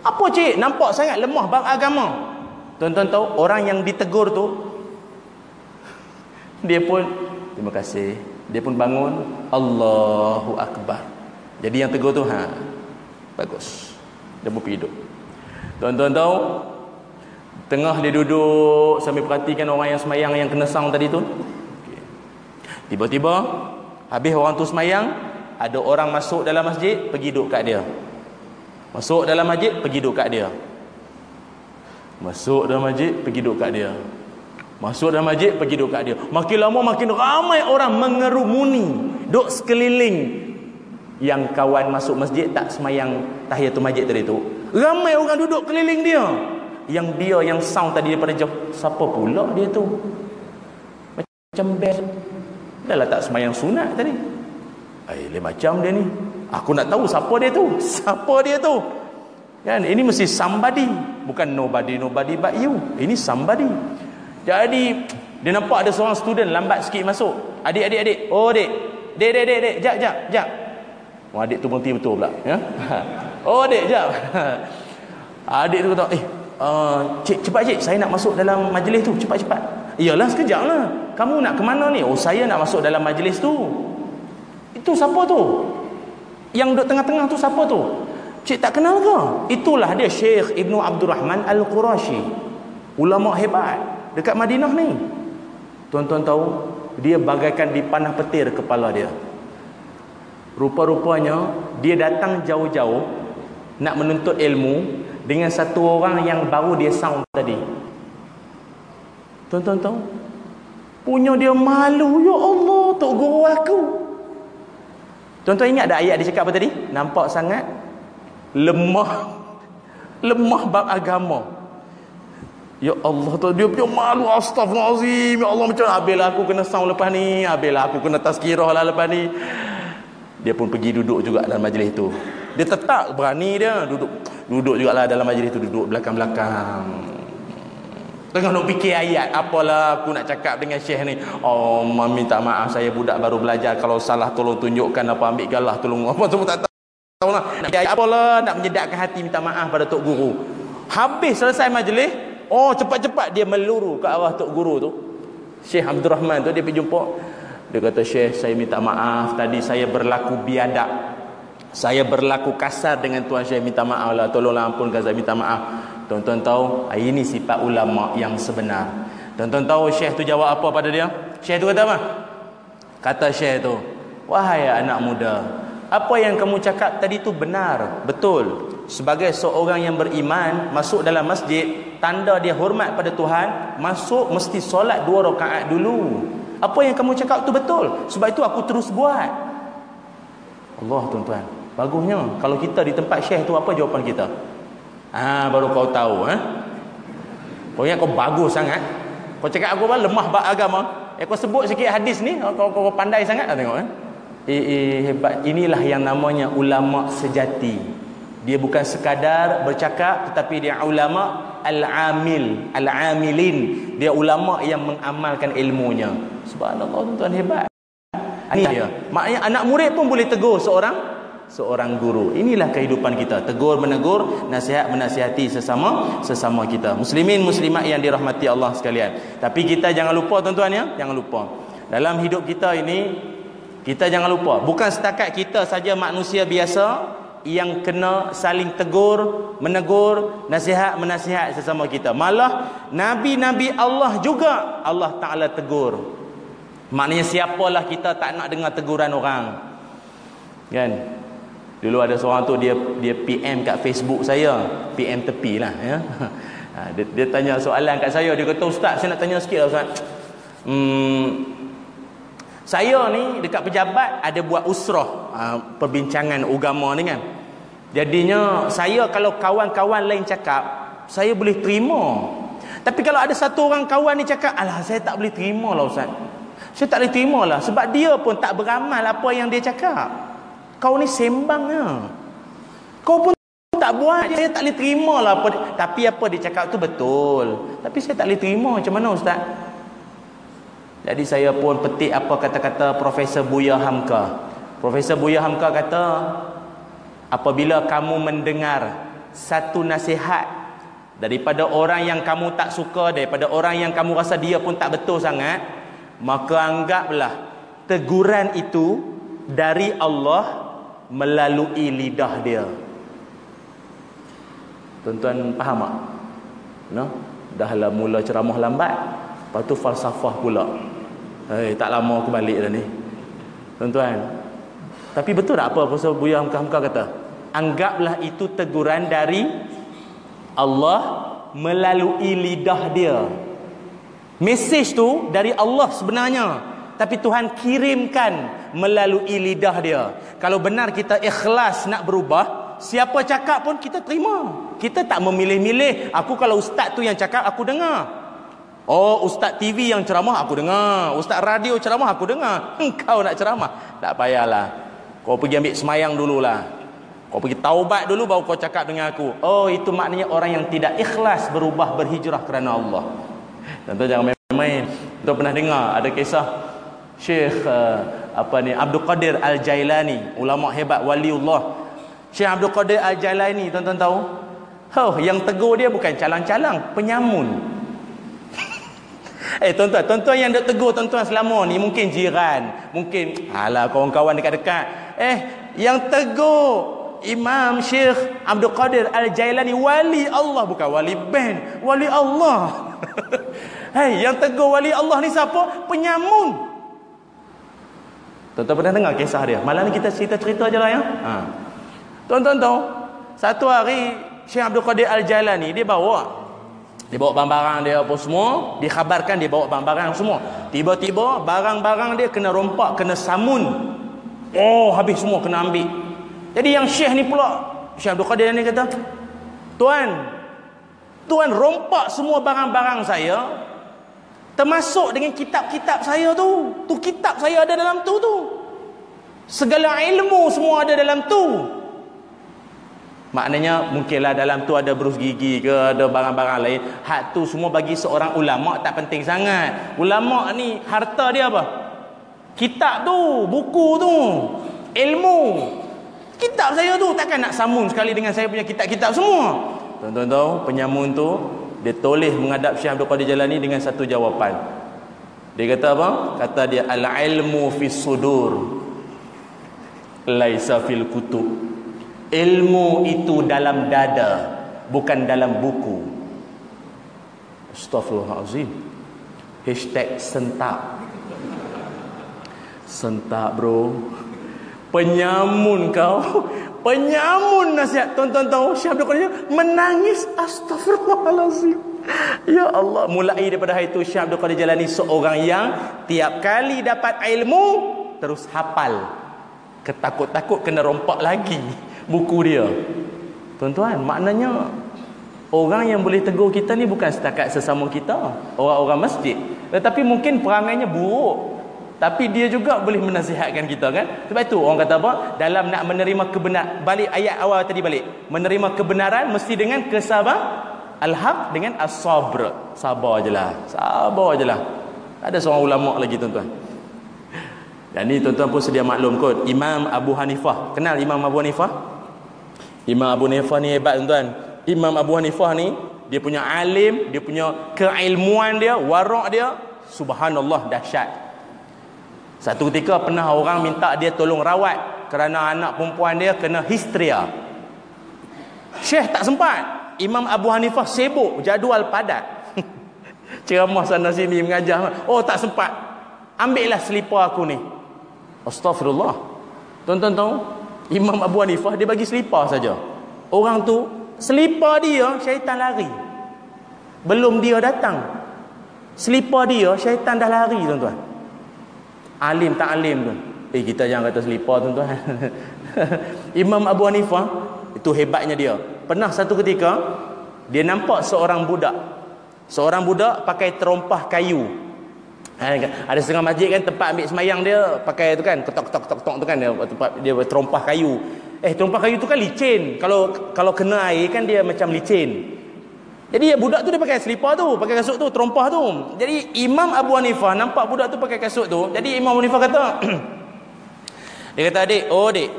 apa cik nampak sangat lemah bab agama. Tuan-tuan tahu orang yang ditegur tu dia pun terima kasih. Dia pun bangun Allahu akbar. Jadi yang tegur tu ha bagus. Dia pun hidup. Tuan-tuan tahu tengah dia duduk sambil perhatikan orang yang semayang yang kena sang tadi tu. Tiba-tiba habis orang tu semayang, ada orang masuk dalam masjid pergi duduk kat dia. Masuk dalam masjid pergi duduk kat dia. Masuk dalam masjid pergi duduk kat dia. Masuk dalam masjid pergi duduk kat dia. Makin lama makin ramai orang mengerumuni duduk sekeliling yang kawan masuk masjid tak semayang tahiyatul masjid tadi tu ramai orang duduk keliling dia yang dia yang sound tadi daripada jauh. Siapa pula dia tu? Macam best. Dah lah tak semayang sunat tadi. Eh lain macam dia ni. Aku nak tahu siapa dia tu. Siapa dia tu? Kan? Ini mesti somebody. Bukan nobody nobody but you. Ini somebody. Jadi dia nampak ada seorang student lambat sikit masuk. Adik adik adik. Oh adik. Dek dek dek dek. Jap jap jap. Oh, adik tu berhenti betul pula. Ya? Oh, adik, jap. adik tu kata, eh, uh, cik, cepat cik, saya nak masuk dalam majlis tu. Cepat-cepat. Iyalah, sekejap lah. Kamu nak ke mana ni? Oh, saya nak masuk dalam majlis tu. Itu siapa tu? Yang duduk tengah-tengah tu siapa tu? Cik tak kenal ke? Itulah dia Syekh Ibnu Abdul Rahman Al-Qurashi. Ulama hebat dekat Madinah ni. Tuan-tuan tahu, dia bagaikan dipanah petir kepala dia. Rupa-rupanya dia datang jauh-jauh nak menuntut ilmu dengan satu orang yang baru dia sound tadi. Tuan-tuan tahu? Punya dia malu. Ya Allah, tok guru aku. Tuan-tuan ingat ada ayat dia cakap apa tadi? Nampak sangat lemah lemah bab agama. Ya Allah tu dia punya malu astagfirullahalazim. Ya Allah macam habislah aku kena sound lepas ni, habislah aku kena tazkirah lah lepas ni dia pun pergi duduk juga dalam majlis itu dia tetap berani dia duduk duduk juga lah dalam majlis itu duduk belakang-belakang Tengah nak fikir ayat. Apalah aku nak cakap dengan syekh ni. Oh, minta maaf saya budak baru belajar. Kalau salah tolong tunjukkan apa ambil galah tolong. Apa semua tak tahu lah. Nak ayat apalah nak menyedakkan hati minta maaf pada tok guru. Habis selesai majlis. Oh, cepat-cepat dia meluru ke arah tok guru tu. Syekh Abdul Rahman tu dia pergi jumpa. Dia kata, Syekh saya minta maaf. Tadi saya berlaku biadab. Saya berlaku kasar dengan Tuan Syekh minta maaf lah. Tolonglah ampunkan saya minta maaf. Tuan-tuan tahu, ini sifat ulama yang sebenar. Tuan-tuan tahu Syekh tu jawab apa pada dia? Syekh tu kata apa? Kata Syekh tu, wahai anak muda, apa yang kamu cakap tadi tu benar, betul. Sebagai seorang yang beriman, masuk dalam masjid, tanda dia hormat pada Tuhan, masuk mesti solat dua rakaat dulu. Apa yang kamu cakap tu betul. Sebab itu aku terus buat. Allah tuan-tuan. Bagusnya kalau kita di tempat syekh tu apa jawapan kita? Ah ha, baru kau tahu eh. Kau ingat kau bagus sangat. Kau cakap aku apa lemah bab agama. Eh kau sebut sikit hadis ni kau kau, kau pandai sangat lah tengok eh. Eh, eh hebat inilah yang namanya ulama sejati. Dia bukan sekadar bercakap tetapi dia ulama al-amil, al-amilin. Dia ulama yang mengamalkan ilmunya. Subhanallah tuan-tuan hebat. Ini dia. Maknanya anak murid pun boleh tegur seorang seorang guru. Inilah kehidupan kita. Tegur menegur, nasihat menasihati sesama sesama kita. Muslimin muslimat yang dirahmati Allah sekalian. Tapi kita jangan lupa tuan-tuan ya, jangan lupa. Dalam hidup kita ini kita jangan lupa, bukan setakat kita saja manusia biasa yang kena saling tegur, menegur, nasihat menasihat sesama kita. Malah nabi-nabi Allah juga Allah Taala tegur. Maknanya siapalah kita tak nak dengar teguran orang. Kan? Dulu ada seorang tu dia dia PM kat Facebook saya, PM tepi lah ya. Ha, dia, dia tanya soalan kat saya, dia kata ustaz saya nak tanya sikit lah ustaz. Hmm, saya ni dekat pejabat ada buat usrah uh, perbincangan agama ni kan. Jadinya saya kalau kawan-kawan lain cakap, saya boleh terima. Tapi kalau ada satu orang kawan ni cakap, alah saya tak boleh terima lah ustaz. Saya tak boleh terima lah sebab dia pun tak beramal apa yang dia cakap. Kau ni sembangnya. Kau pun tak buat. Saya tak boleh terima lah. Apa Tapi apa dia cakap tu betul. Tapi saya tak boleh terima. Macam mana Ustaz? Jadi saya pun petik apa kata-kata Profesor Buya Hamka. Profesor Buya Hamka kata, apabila kamu mendengar satu nasihat daripada orang yang kamu tak suka, daripada orang yang kamu rasa dia pun tak betul sangat, maka anggaplah teguran itu dari Allah melalui lidah dia. Tuan-tuan faham tak? No? Dah lah mula ceramah lambat. Lepas tu falsafah pula. Hei, tak lama aku balik dah ni. Tuan-tuan. Tapi betul tak apa Profesor Buya Hamka-Hamka kata? Anggaplah itu teguran dari Allah melalui lidah dia. Mesej tu dari Allah sebenarnya. Tapi Tuhan kirimkan melalui lidah dia. Kalau benar kita ikhlas nak berubah, siapa cakap pun kita terima. Kita tak memilih-milih. Aku kalau ustaz tu yang cakap aku dengar. Oh, ustaz TV yang ceramah aku dengar. Ustaz radio ceramah aku dengar. Engkau nak ceramah, tak payahlah. Kau pergi ambil semayang dululah. Kau pergi taubat dulu baru kau cakap dengan aku. Oh, itu maknanya orang yang tidak ikhlas berubah berhijrah kerana Allah. Tentu jangan main-main. Tentu pernah dengar ada kisah Syekh uh, apa ni? Abdul Qadir Al-Jailani ulama hebat waliullah. Syekh Abdul Qadir Al-Jailani tuan-tuan tahu? Oh yang tegur dia bukan calang-calang penyamun. Eh tuan-tuan tuan-tuan yang dok tegur tuan-tuan selama ni mungkin jiran mungkin alah kawan-kawan dekat-dekat. Eh yang tegur Imam Syekh Abdul Qadir Al-Jailani wali Allah bukan wali ben wali Allah. Hei, yang tegur wali Allah ni siapa? Penyamun. Tuan-tuan pernah dengar kisah dia? Malam ni kita cerita-cerita je lah ya. Ha. Tuan-tuan tahu, satu hari Syekh Abdul Qadir Al-Jalani dia bawa dia bawa barang-barang dia apa semua, dikhabarkan dia bawa barang-barang semua. Tiba-tiba barang-barang dia kena rompak, kena samun. Oh, habis semua kena ambil. Jadi yang Syekh ni pula, Syekh Abdul Qadir ni kata, "Tuan, tuan rompak semua barang-barang saya, Termasuk dengan kitab-kitab saya tu. Tu kitab saya ada dalam tu tu. Segala ilmu semua ada dalam tu. Maknanya mungkinlah dalam tu ada berus gigi ke ada barang-barang lain. Hak tu semua bagi seorang ulama tak penting sangat. Ulama ni harta dia apa? Kitab tu, buku tu, ilmu. Kitab saya tu takkan nak sambung sekali dengan saya punya kitab-kitab semua. Tuan-tuan tahu penyamun tu dia tulis menghadap Syekh Abdul Qadir Jalani dengan satu jawapan. Dia kata apa? Kata dia al-ilmu fi sudur laisa fil kutub. Ilmu itu dalam dada bukan dalam buku. Astaghfirullahalazim. Hashtag sentak. Sentak bro. Penyamun kau penyamun nasihat tuan-tuan tahu Syekh Abdul Qadir menangis Astaghfirullahalazim Ya Allah mulai daripada hari itu Syekh Abdul Qadir Jalani seorang yang tiap kali dapat ilmu terus hafal ketakut-takut kena rompak lagi buku dia. Tuan-tuan, maknanya orang yang boleh tegur kita ni bukan setakat sesama kita, orang-orang masjid. Tetapi mungkin perangainya buruk. Tapi dia juga boleh menasihatkan kita kan. Sebab itu orang kata apa? Dalam nak menerima kebenaran, balik ayat awal tadi balik. Menerima kebenaran mesti dengan kesabar. Al-haq dengan as-sabr. Sabar je lah. Sabar je lah. Ada seorang ulama lagi tuan-tuan. Dan ni tuan-tuan pun sedia maklum kot. Imam Abu Hanifah. Kenal Imam Abu Hanifah? Imam Abu Hanifah ni hebat tuan-tuan. Imam Abu Hanifah ni dia punya alim, dia punya keilmuan dia, warak dia, subhanallah dahsyat. Satu ketika pernah orang minta dia tolong rawat kerana anak perempuan dia kena histeria. Syekh tak sempat. Imam Abu Hanifah sibuk, jadual padat. Ceramah sana sini mengajar. Oh tak sempat. Ambillah selipar aku ni. Astaghfirullah. Tuan-tuan tahu? Imam Abu Hanifah dia bagi selipar saja. Orang tu selipar dia syaitan lari. Belum dia datang. Selipar dia syaitan dah lari tuan-tuan. Alim tak alim tu. Eh kita jangan kata selipar tuan-tuan. Imam Abu Hanifah itu hebatnya dia. Pernah satu ketika dia nampak seorang budak. Seorang budak pakai terompah kayu Ha, ada setengah masjid kan tempat ambil semayang dia pakai tu kan ketok ketok ketok ketok tu kan dia dia terompah kayu. Eh terompah kayu tu kan licin. Kalau kalau kena air kan dia macam licin. Jadi budak tu dia pakai selipar tu, pakai kasut tu, terompah tu. Jadi Imam Abu Hanifah nampak budak tu pakai kasut tu. Jadi Imam Abu Hanifah kata dia kata adik, oh adik.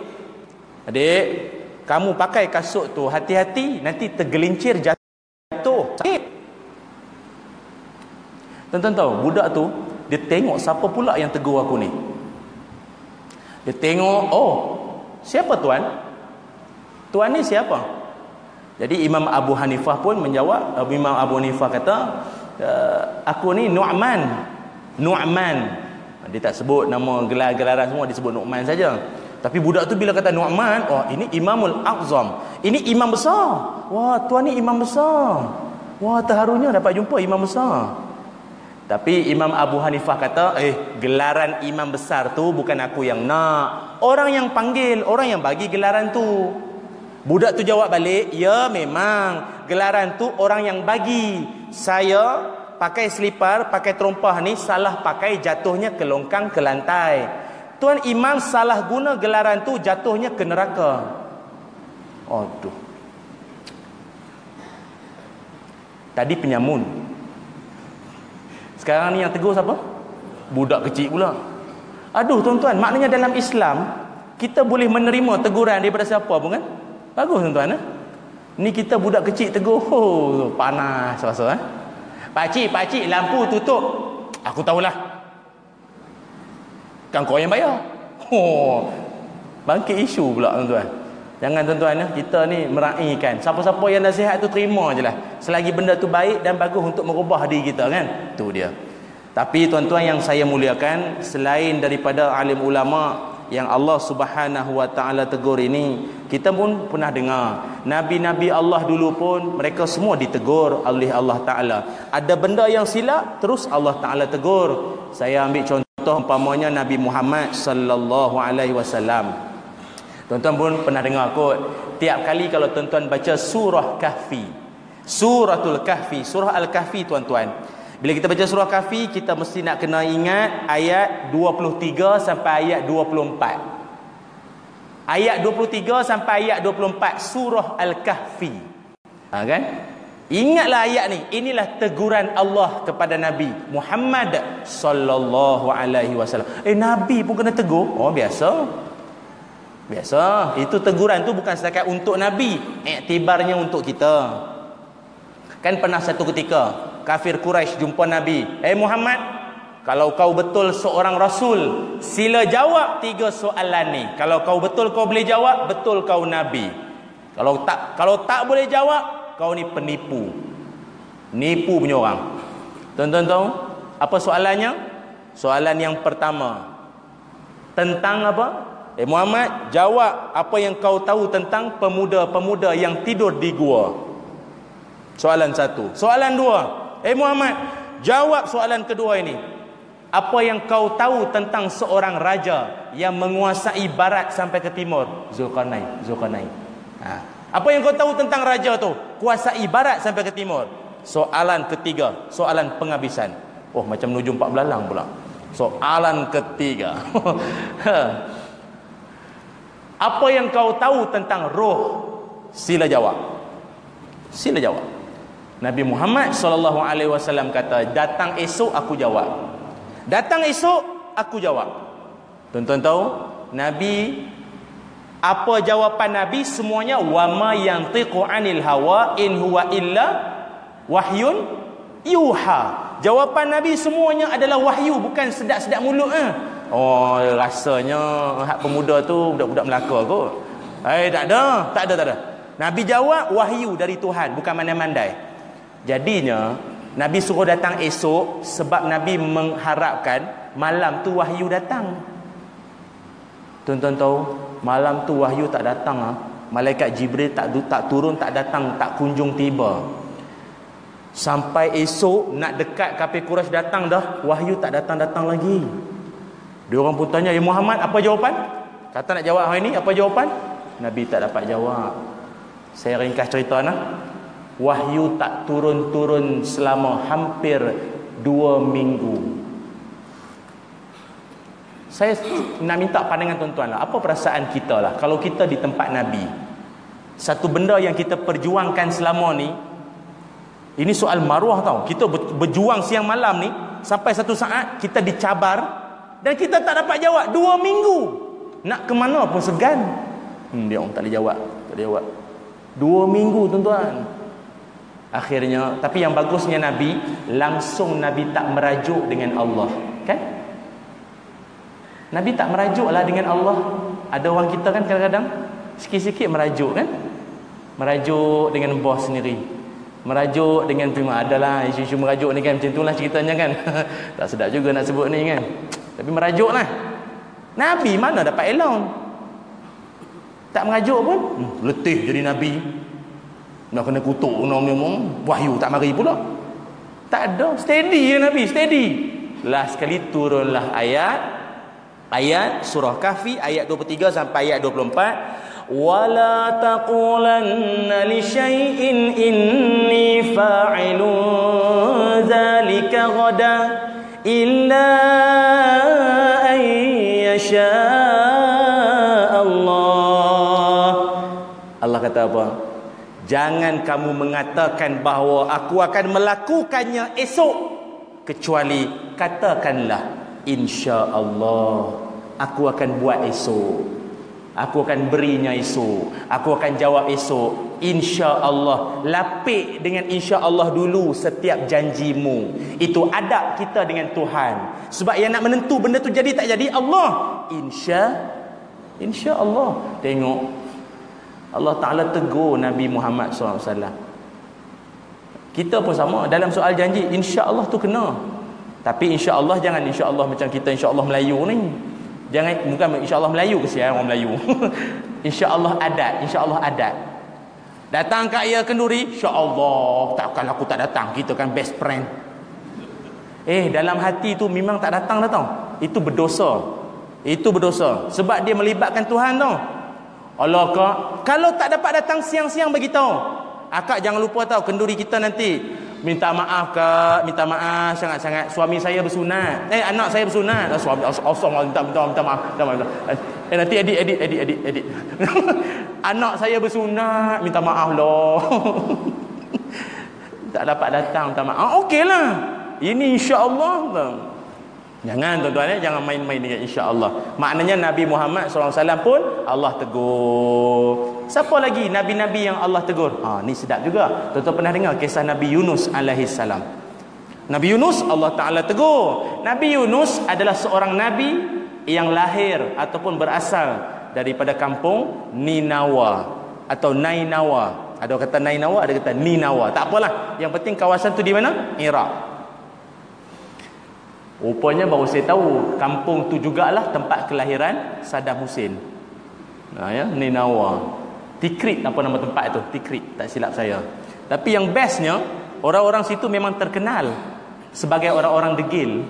Adik, kamu pakai kasut tu hati-hati nanti tergelincir jatuh. Sakit. Tuan-tuan tahu budak tu dia tengok siapa pula yang tegur aku ni. Dia tengok, oh, siapa tuan? Tuan ni siapa? Jadi Imam Abu Hanifah pun menjawab, Imam Abu Hanifah kata, uh, aku ni Nu'man. Nu'man. Dia tak sebut nama gelar-gelaran semua, disebut Nu'man saja. Tapi budak tu bila kata Nu'man, oh ini Imamul Aqzam. Ini imam besar. Wah, tuan ni imam besar. Wah, terharunya dapat jumpa imam besar. Tapi Imam Abu Hanifah kata, eh gelaran imam besar tu bukan aku yang nak. Orang yang panggil, orang yang bagi gelaran tu. Budak tu jawab balik, ya memang gelaran tu orang yang bagi. Saya pakai selipar, pakai terompah ni salah pakai jatuhnya ke longkang ke lantai. Tuan imam salah guna gelaran tu jatuhnya ke neraka. Aduh. Tadi penyamun. Sekarang ni yang tegur siapa? Budak kecil pula. Aduh tuan-tuan, maknanya dalam Islam kita boleh menerima teguran daripada siapa pun kan? Bagus tuan-tuan eh? Ni kita budak kecil tegur, oh, panas rasa eh. Pak cik, pak cik, lampu tutup. Aku tahulah. Kan kau yang bayar. Oh. Bangkit isu pula tuan-tuan. Jangan tuan-tuan ya, kita ni meraihkan. Siapa-siapa yang nasihat tu terima je lah. Selagi benda tu baik dan bagus untuk merubah diri kita kan. Tu dia. Tapi tuan-tuan yang saya muliakan, selain daripada alim ulama yang Allah Subhanahu Wa Taala tegur ini, kita pun pernah dengar nabi-nabi Allah dulu pun mereka semua ditegur oleh Allah Taala. Ada benda yang silap, terus Allah Taala tegur. Saya ambil contoh umpamanya Nabi Muhammad sallallahu alaihi wasallam. Tuan-tuan pun pernah dengar kot. Tiap kali kalau tuan-tuan baca surah kahfi. Suratul kahfi. Surah Al-Kahfi tuan-tuan. Bila kita baca surah kahfi, kita mesti nak kena ingat ayat 23 sampai ayat 24. Ayat 23 sampai ayat 24 surah Al-Kahfi. Ha, kan? Ingatlah ayat ni. Inilah teguran Allah kepada Nabi Muhammad sallallahu alaihi wasallam. Eh Nabi pun kena tegur. Oh biasa. Biasa. Itu teguran tu bukan setakat untuk Nabi, iktibarnya untuk kita. Kan pernah satu ketika kafir Quraisy jumpa Nabi. Eh Muhammad, kalau kau betul seorang rasul, sila jawab tiga soalan ni. Kalau kau betul kau boleh jawab, betul kau nabi. Kalau tak kalau tak boleh jawab, kau ni penipu. Nipu punya orang. Tuan-tuan apa soalannya? Soalan yang pertama. Tentang apa? Eh Muhammad, jawab apa yang kau tahu tentang pemuda-pemuda yang tidur di gua. Soalan satu. Soalan dua. Eh Muhammad, jawab soalan kedua ini. Apa yang kau tahu tentang seorang raja yang menguasai barat sampai ke timur? Zulkarnain, Zulkarnain. Ha. Apa yang kau tahu tentang raja tu? Kuasai barat sampai ke timur. Soalan ketiga, soalan penghabisan. Oh, macam menuju empat belalang pula. Soalan ketiga. Ha. Apa yang kau tahu tentang roh? Sila jawab. Sila jawab. Nabi Muhammad sallallahu alaihi wasallam kata, "Datang esok aku jawab." Datang esok aku jawab. Tuan-tuan tahu, Nabi apa jawapan Nabi semuanya wama yantiqu anil hawa in huwa illa wahyun yuha. Jawapan Nabi semuanya adalah wahyu bukan sedap-sedap mulut eh. Oh rasanya hak pemuda tu budak-budak Melaka kot. Eh tak ada, tak ada tak ada. Nabi jawab wahyu dari Tuhan bukan mandai-mandai. Jadinya Nabi suruh datang esok sebab Nabi mengharapkan malam tu wahyu datang. Tuan-tuan tahu, malam tu wahyu tak datang ah. Malaikat Jibril tak tak turun, tak datang, tak kunjung tiba. Sampai esok nak dekat kafir Quraisy datang dah, wahyu tak datang-datang lagi. Dia orang pun tanya, "Ya Muhammad, apa jawapan?" Kata nak jawab hari ini, apa jawapan? Nabi tak dapat jawab. Saya ringkas cerita nah. Wahyu tak turun-turun selama hampir dua minggu. Saya nak minta pandangan tuan-tuan lah. Apa perasaan kita lah kalau kita di tempat Nabi? Satu benda yang kita perjuangkan selama ni, ini soal maruah tau. Kita berjuang siang malam ni, sampai satu saat kita dicabar dan kita tak dapat jawab dua minggu. Nak ke mana pun segan. Hmm, dia orang tak boleh jawab. Tak boleh jawab. Dua minggu tuan-tuan. Akhirnya, tapi yang bagusnya Nabi, langsung Nabi tak merajuk dengan Allah. Kan? Nabi tak merajuk lah dengan Allah. Ada orang kita kan kadang-kadang, sikit-sikit merajuk kan? Merajuk dengan bos sendiri. Merajuk dengan prima. Adalah isu-isu merajuk ni kan, macam itulah ceritanya kan. tak sedap juga nak sebut ni kan. Tapi merajuk lah. Nabi mana dapat elon? Tak merajuk pun. Hmm, letih jadi Nabi. Nak kena kutuk nak ngomong. Wahyu tak mari pula. Tak ada. Steady ya Nabi. Steady. Last sekali turunlah ayat. Ayat surah kahfi. Ayat 23 sampai ayat 24. Wala taqulanna li syai'in inni fa'ilun zalika gada illa an yasha Allah Allah kata apa jangan kamu mengatakan bahawa aku akan melakukannya esok. Kecuali katakanlah insya-Allah aku akan buat esok. Aku akan berinya esok. Aku akan jawab esok. Insya Allah Lapik dengan insya Allah dulu Setiap janjimu. Itu adab kita dengan Tuhan. Sebab yang nak menentu benda tu jadi tak jadi Allah. Insya Insya Allah Tengok Allah Ta'ala tegur Nabi Muhammad SAW Kita pun sama Dalam soal janji Insya Allah tu kena Tapi insya Allah Jangan insya Allah macam kita insya Allah Melayu ni Jangan bukan insya-Allah Melayu ke siapa orang Melayu. insya-Allah adat, insya-Allah adat. Datang kat ia kenduri, insya-Allah takkan aku tak datang. Kita kan best friend. Eh, dalam hati tu memang tak datang dah tau. Itu berdosa. Itu berdosa sebab dia melibatkan Tuhan tau. Allah kak, kalau tak dapat datang siang-siang bagi tahu. Akak jangan lupa tahu kenduri kita nanti. Minta maaf ke minta maaf sangat-sangat. Suami saya bersunat. Eh anak saya bersunat. Ah, suami osong minta minta minta maaf. Minta maaf eh nanti edit edit edit edit edit. Anak saya bersunat. Minta maaf loh. Tak dapat datang minta maaf. Ah, okeylah. Ini insya-Allah Jangan tuan-tuan ya, jangan main-main dengan insya-Allah. Maknanya Nabi Muhammad SAW pun Allah tegur. Siapa lagi nabi-nabi yang Allah tegur? Ha ni sedap juga. Tuan-tuan pernah dengar kisah Nabi Yunus alaihi salam. Nabi Yunus Allah Taala tegur. Nabi Yunus adalah seorang nabi yang lahir ataupun berasal daripada kampung Ninawa atau Nainawa. Ada kata Nainawa, ada kata Ninawa. Tak apalah. Yang penting kawasan tu di mana? Iraq. Rupanya baru saya tahu kampung tu jugalah tempat kelahiran Saddam Hussein. Nah ya, Ninawa. Tikrit apa nama tempat tu? Tikrit, tak silap saya. Tapi yang bestnya, orang-orang situ memang terkenal sebagai orang-orang degil.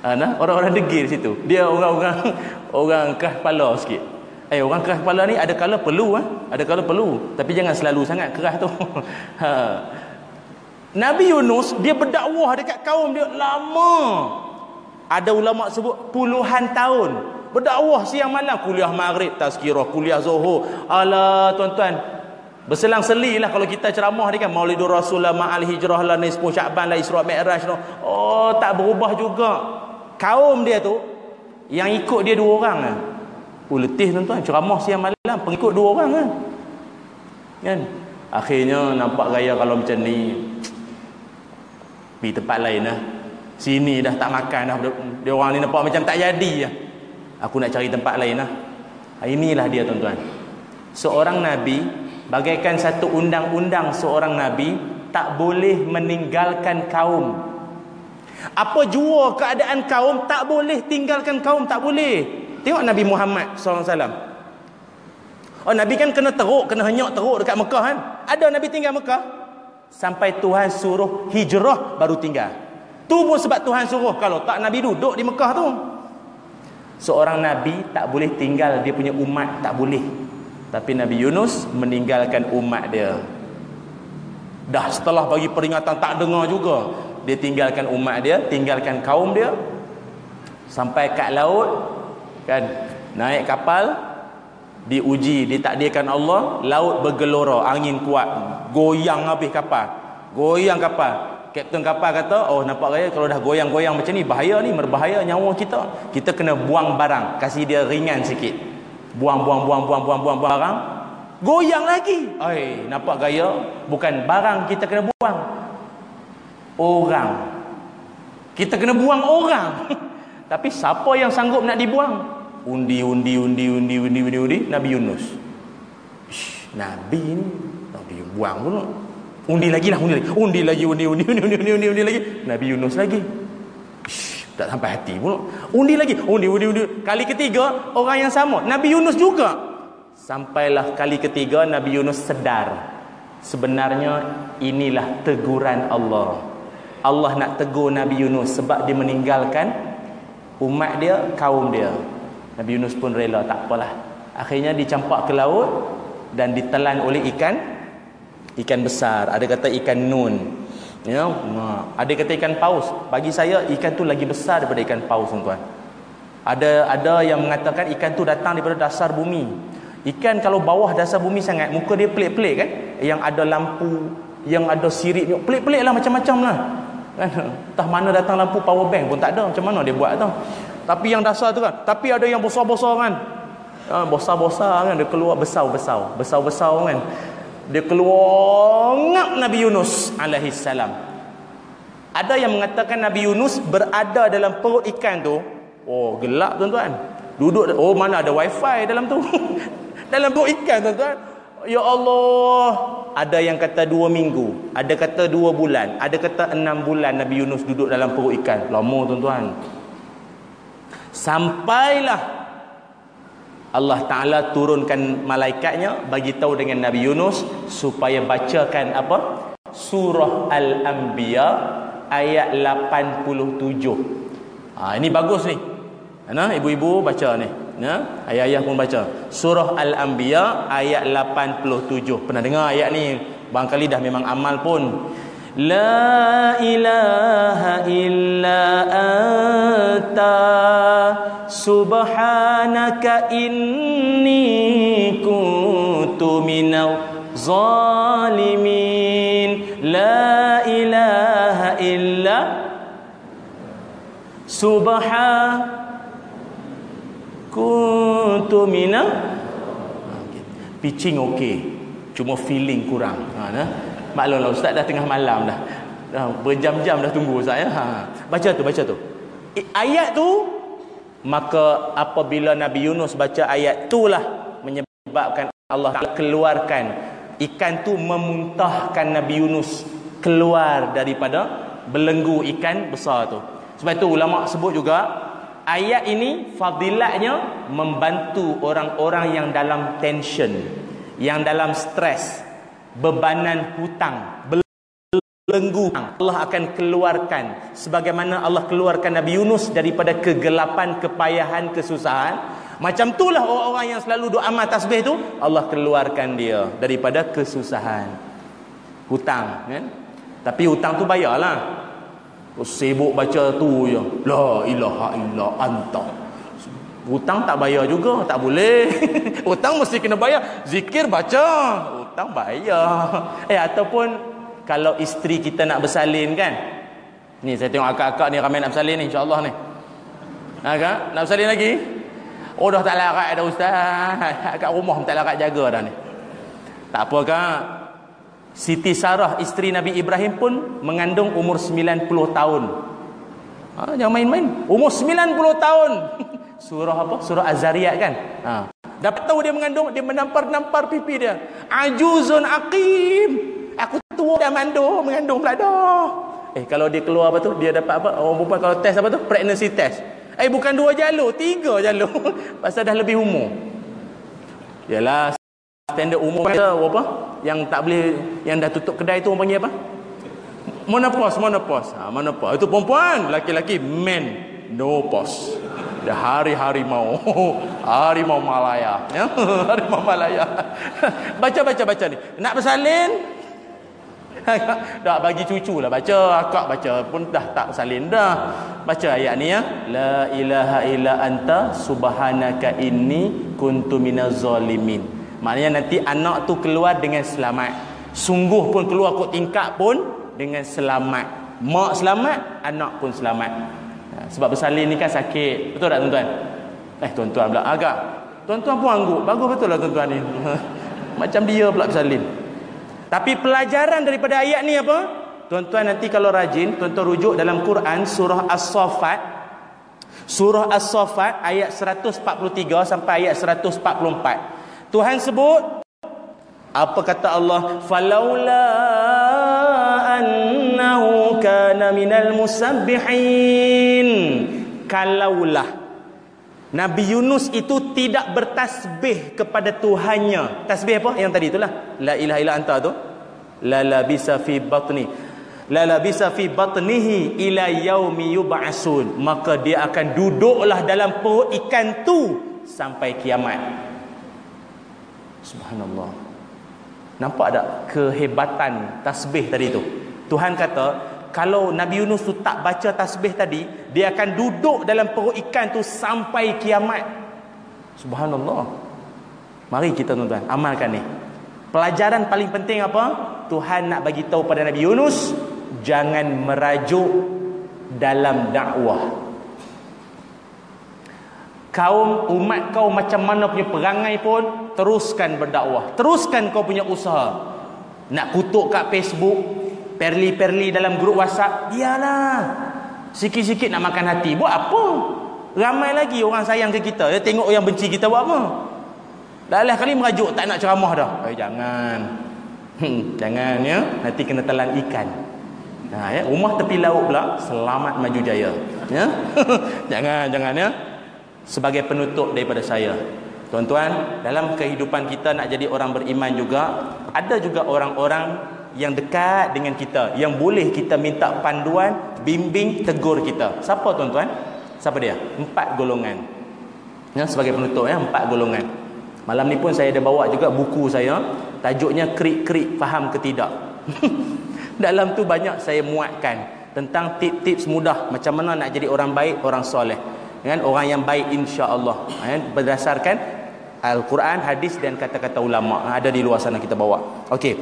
Ana, orang-orang degil situ. Dia orang-orang orang keras kepala sikit. Eh, orang keras kepala ni ada kala perlu ah, ada kala perlu, tapi jangan selalu sangat keras tu. ha. Nabi Yunus dia berdakwah dekat kaum dia lama. Ada ulama sebut puluhan tahun. Berdakwah siang malam kuliah maghrib tazkirah kuliah zuhur. Ala tuan-tuan berselang-seli lah kalau kita ceramah ni kan Maulidur Rasulullah ma'al hijrah lah nisfu Sya'ban lah Isra Mi'raj no. Oh tak berubah juga. Kaum dia tu yang ikut dia dua orang lah. Oh letih tuan-tuan ceramah siang malam pengikut dua orang lah. Kan? Akhirnya nampak gaya kalau macam ni pergi tempat lain lah. Sini dah tak makan dah. Dia orang ni nampak macam tak jadi lah. Aku nak cari tempat lain lah. Inilah dia tuan-tuan. Seorang Nabi bagaikan satu undang-undang seorang Nabi tak boleh meninggalkan kaum. Apa jua keadaan kaum tak boleh tinggalkan kaum tak boleh. Tengok Nabi Muhammad SAW Oh Nabi kan kena teruk, kena henyak teruk dekat Mekah kan. Ada Nabi tinggal Mekah? Sampai Tuhan suruh hijrah baru tinggal. Tu pun sebab Tuhan suruh kalau tak Nabi duduk di Mekah tu. Seorang Nabi tak boleh tinggal dia punya umat tak boleh. Tapi Nabi Yunus meninggalkan umat dia. Dah setelah bagi peringatan tak dengar juga. Dia tinggalkan umat dia, tinggalkan kaum dia. Sampai kat laut kan naik kapal diuji ditakdirkan Allah laut bergelora angin kuat goyang habis kapal. Goyang kapal. Kapten kapal kata oh nampak gaya kalau dah goyang-goyang macam ni bahaya ni berbahaya nyawa kita. Kita kena buang barang kasih dia ringan sikit. Buang buang buang buang buang buang barang goyang lagi. Oi nampak gaya? Bukan barang kita kena buang. Orang. Kita kena buang orang. Tapi siapa yang sanggup nak dibuang undi undi undi undi undi undi undi Nabi Yunus Ish, Nabi ni Nabi buang pun undi lagi lah undi lagi undi lagi undi undi undi undi undi, undi, undi lagi Nabi Yunus lagi Ish, tak sampai hati pun undi lagi undi undi undi kali ketiga orang yang sama Nabi Yunus juga sampailah kali ketiga Nabi Yunus sedar sebenarnya inilah teguran Allah Allah nak tegur Nabi Yunus sebab dia meninggalkan umat dia kaum dia Nabi Yunus pun rela tak apalah. Akhirnya dicampak ke laut dan ditelan oleh ikan ikan besar. Ada kata ikan nun. Ya ada kata ikan paus. Bagi saya ikan tu lagi besar daripada ikan paus tuan ada ada yang mengatakan ikan tu datang daripada dasar bumi. Ikan kalau bawah dasar bumi sangat muka dia pelik-pelik kan? Yang ada lampu yang ada sirip pelik-pelik lah macam-macam lah. Kan? Entah mana datang lampu power bank pun tak ada macam mana dia buat tu tapi yang dasar tu kan? Tapi ada yang besar-besar kan? Ha, besar-besar kan? Dia keluar besar-besar. Besar-besar kan? Dia keluar Nabi Yunus alaihi salam. Ada yang mengatakan Nabi Yunus berada dalam perut ikan tu. Oh gelap tuan-tuan. Duduk oh mana ada wifi dalam tu? Dalam perut ikan tuan-tuan. Ya Allah. Ada yang kata dua minggu. Ada kata dua bulan. Ada kata enam bulan Nabi Yunus duduk dalam perut ikan. Lama tuan-tuan sampailah Allah Taala turunkan malaikatnya bagi tahu dengan Nabi Yunus supaya bacakan apa? Surah al-anbiya ayat 87 ha, ini bagus ni. Mana ibu-ibu baca ni. Ya ayah-ayah pun baca. Surah al-anbiya ayat 87 pernah dengar ayat ni? Barangkali dah memang amal pun. La ilaha illa anta. Subhanaka inni kuntu minal zalimin. La ilaha illa. Subhanaka kuntu mina pitching okey cuma feeling kurang. Ha maklumlah ustaz dah tengah malam dah. Dah berjam-jam dah tunggu ustaz ya. Ha. Baca tu baca tu. Ayat tu maka apabila Nabi Yunus baca ayat tu lah menyebabkan Allah keluarkan. Ikan tu memuntahkan Nabi Yunus keluar daripada belenggu ikan besar tu. Sebab itu ulama sebut juga ayat ini fadilatnya membantu orang-orang yang dalam tension, yang dalam stres, bebanan hutang, belenggu. Allah akan keluarkan sebagaimana Allah keluarkan Nabi Yunus daripada kegelapan, kepayahan, kesusahan. Macam itulah orang-orang yang selalu doa amal tasbih tu Allah keluarkan dia daripada kesusahan. Hutang kan? Tapi hutang tu bayarlah. Sibuk baca tu je. La ilaha illa anta. Hutang tak bayar juga, tak boleh. Hutang mesti kena bayar. Zikir baca, hutang bayar. Eh ataupun kalau isteri kita nak bersalin kan. Ni saya tengok akak-akak ni ramai nak bersalin ni insya-Allah ni. Ha kan? Nak bersalin lagi? Oh dah tak larat dah ustaz. Kat rumah tak larat jaga dah ni. Tak apa kan? Siti Sarah isteri Nabi Ibrahim pun mengandung umur 90 tahun. Ha, jangan main-main. Umur 90 tahun. Surah apa? Surah Az-Zariyat kan? Ha. Dapat tahu dia mengandung, dia menampar-nampar pipi dia. Ajuzun aqim. Aku tua dah mandung, mengandung pula dah. Eh kalau dia keluar apa tu? Dia dapat apa? Orang perempuan kalau test apa tu? Pregnancy test. Eh bukan dua jalur, tiga jalur. Pasal dah lebih umur. Yalah standard umum kita apa yang tak boleh yang dah tutup kedai tu orang panggil apa monopause monopause ha, monopause itu perempuan laki-laki men no pos dah hari-hari mau. Hari mau malaya. Ya hari mau malaya. Baca baca baca ni. Nak bersalin? Dah bagi cucu lah. Baca akak baca pun dah tak bersalin dah. Baca ayat ni ya. La ilaha illa anta subhanaka inni kuntu minaz zalimin. Maknanya nanti anak tu keluar dengan selamat. Sungguh pun keluar kot tingkap pun dengan selamat. Mak selamat, anak pun selamat. Sebab bersalin ni kan sakit. Betul tak tuan-tuan? Eh tuan-tuan pula agak. Tuan-tuan pun angguk. Bagus betul lah tuan-tuan ni. Macam dia pula bersalin. Tapi pelajaran daripada ayat ni apa? Tuan-tuan nanti kalau rajin, tuan-tuan rujuk dalam Quran surah As-Saffat. Surah As-Saffat ayat 143 sampai ayat 144. Tuhan sebut apa kata Allah falaula annahu kana minal musabbihin. Kalaulah Nabi Yunus itu tidak bertasbih kepada Tuhannya. Tasbih apa? Yang tadi itulah. La ilaha illa anta tu. La labisa fi batni. La labisa fi batnihi ila yaumi yub'asun. Maka dia akan duduklah dalam perut ikan tu sampai kiamat. Subhanallah. Nampak tak kehebatan tasbih tadi tu? Tuhan kata, kalau Nabi Yunus tu tak baca tasbih tadi, dia akan duduk dalam perut ikan tu sampai kiamat. Subhanallah. Mari kita tuan-tuan amalkan ni. Pelajaran paling penting apa? Tuhan nak bagi tahu pada Nabi Yunus, jangan merajuk dalam dakwah kaum umat kau macam mana punya perangai pun teruskan berdakwah teruskan kau punya usaha nak kutuk kat Facebook perli-perli dalam grup WhatsApp iyalah sikit-sikit nak makan hati. Buat apa? Ramai lagi orang sayang ke kita. Dia tengok yang benci kita buat apa? Dah lah kali merajuk tak nak ceramah dah. Eh jangan. Hmm, jangan ya. Nanti kena telan ikan. Nah, ya, rumah tepi laut pula selamat maju jaya ya. Jangan jangan ya. Sebagai penutup daripada saya tuan-tuan dalam kehidupan kita nak jadi orang beriman juga ada juga orang-orang yang dekat dengan kita yang boleh kita minta panduan bimbing tegur kita siapa tuan-tuan siapa dia empat golongan ya sebagai penutup ya empat golongan malam ni pun saya ada bawa juga buku saya Tajuknya krik-krik faham ke tidak. Dalam tu banyak saya muatkan tentang tips-tips mudah macam mana nak jadi orang baik, orang soleh. Kan orang yang baik insya-Allah. Kan berdasarkan Al-Quran, hadis dan kata-kata ulama ada di luar sana kita bawa. Okey.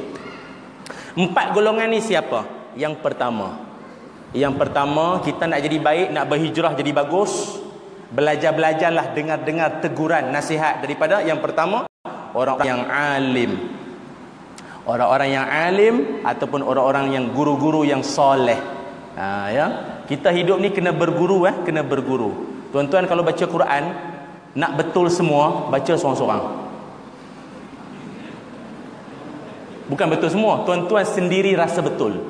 Empat golongan ni siapa? Yang pertama. Yang pertama, kita nak jadi baik, nak berhijrah jadi bagus. Belajar-belajarlah dengar-dengar teguran, nasihat daripada yang pertama, orang yang alim. Orang-orang yang alim ataupun orang-orang yang guru-guru yang soleh. Ha, ya. Kita hidup ni kena berguru eh, kena berguru. Tuan-tuan kalau baca Quran, nak betul semua, baca seorang-seorang. Bukan betul semua. Tuan-tuan sendiri rasa betul.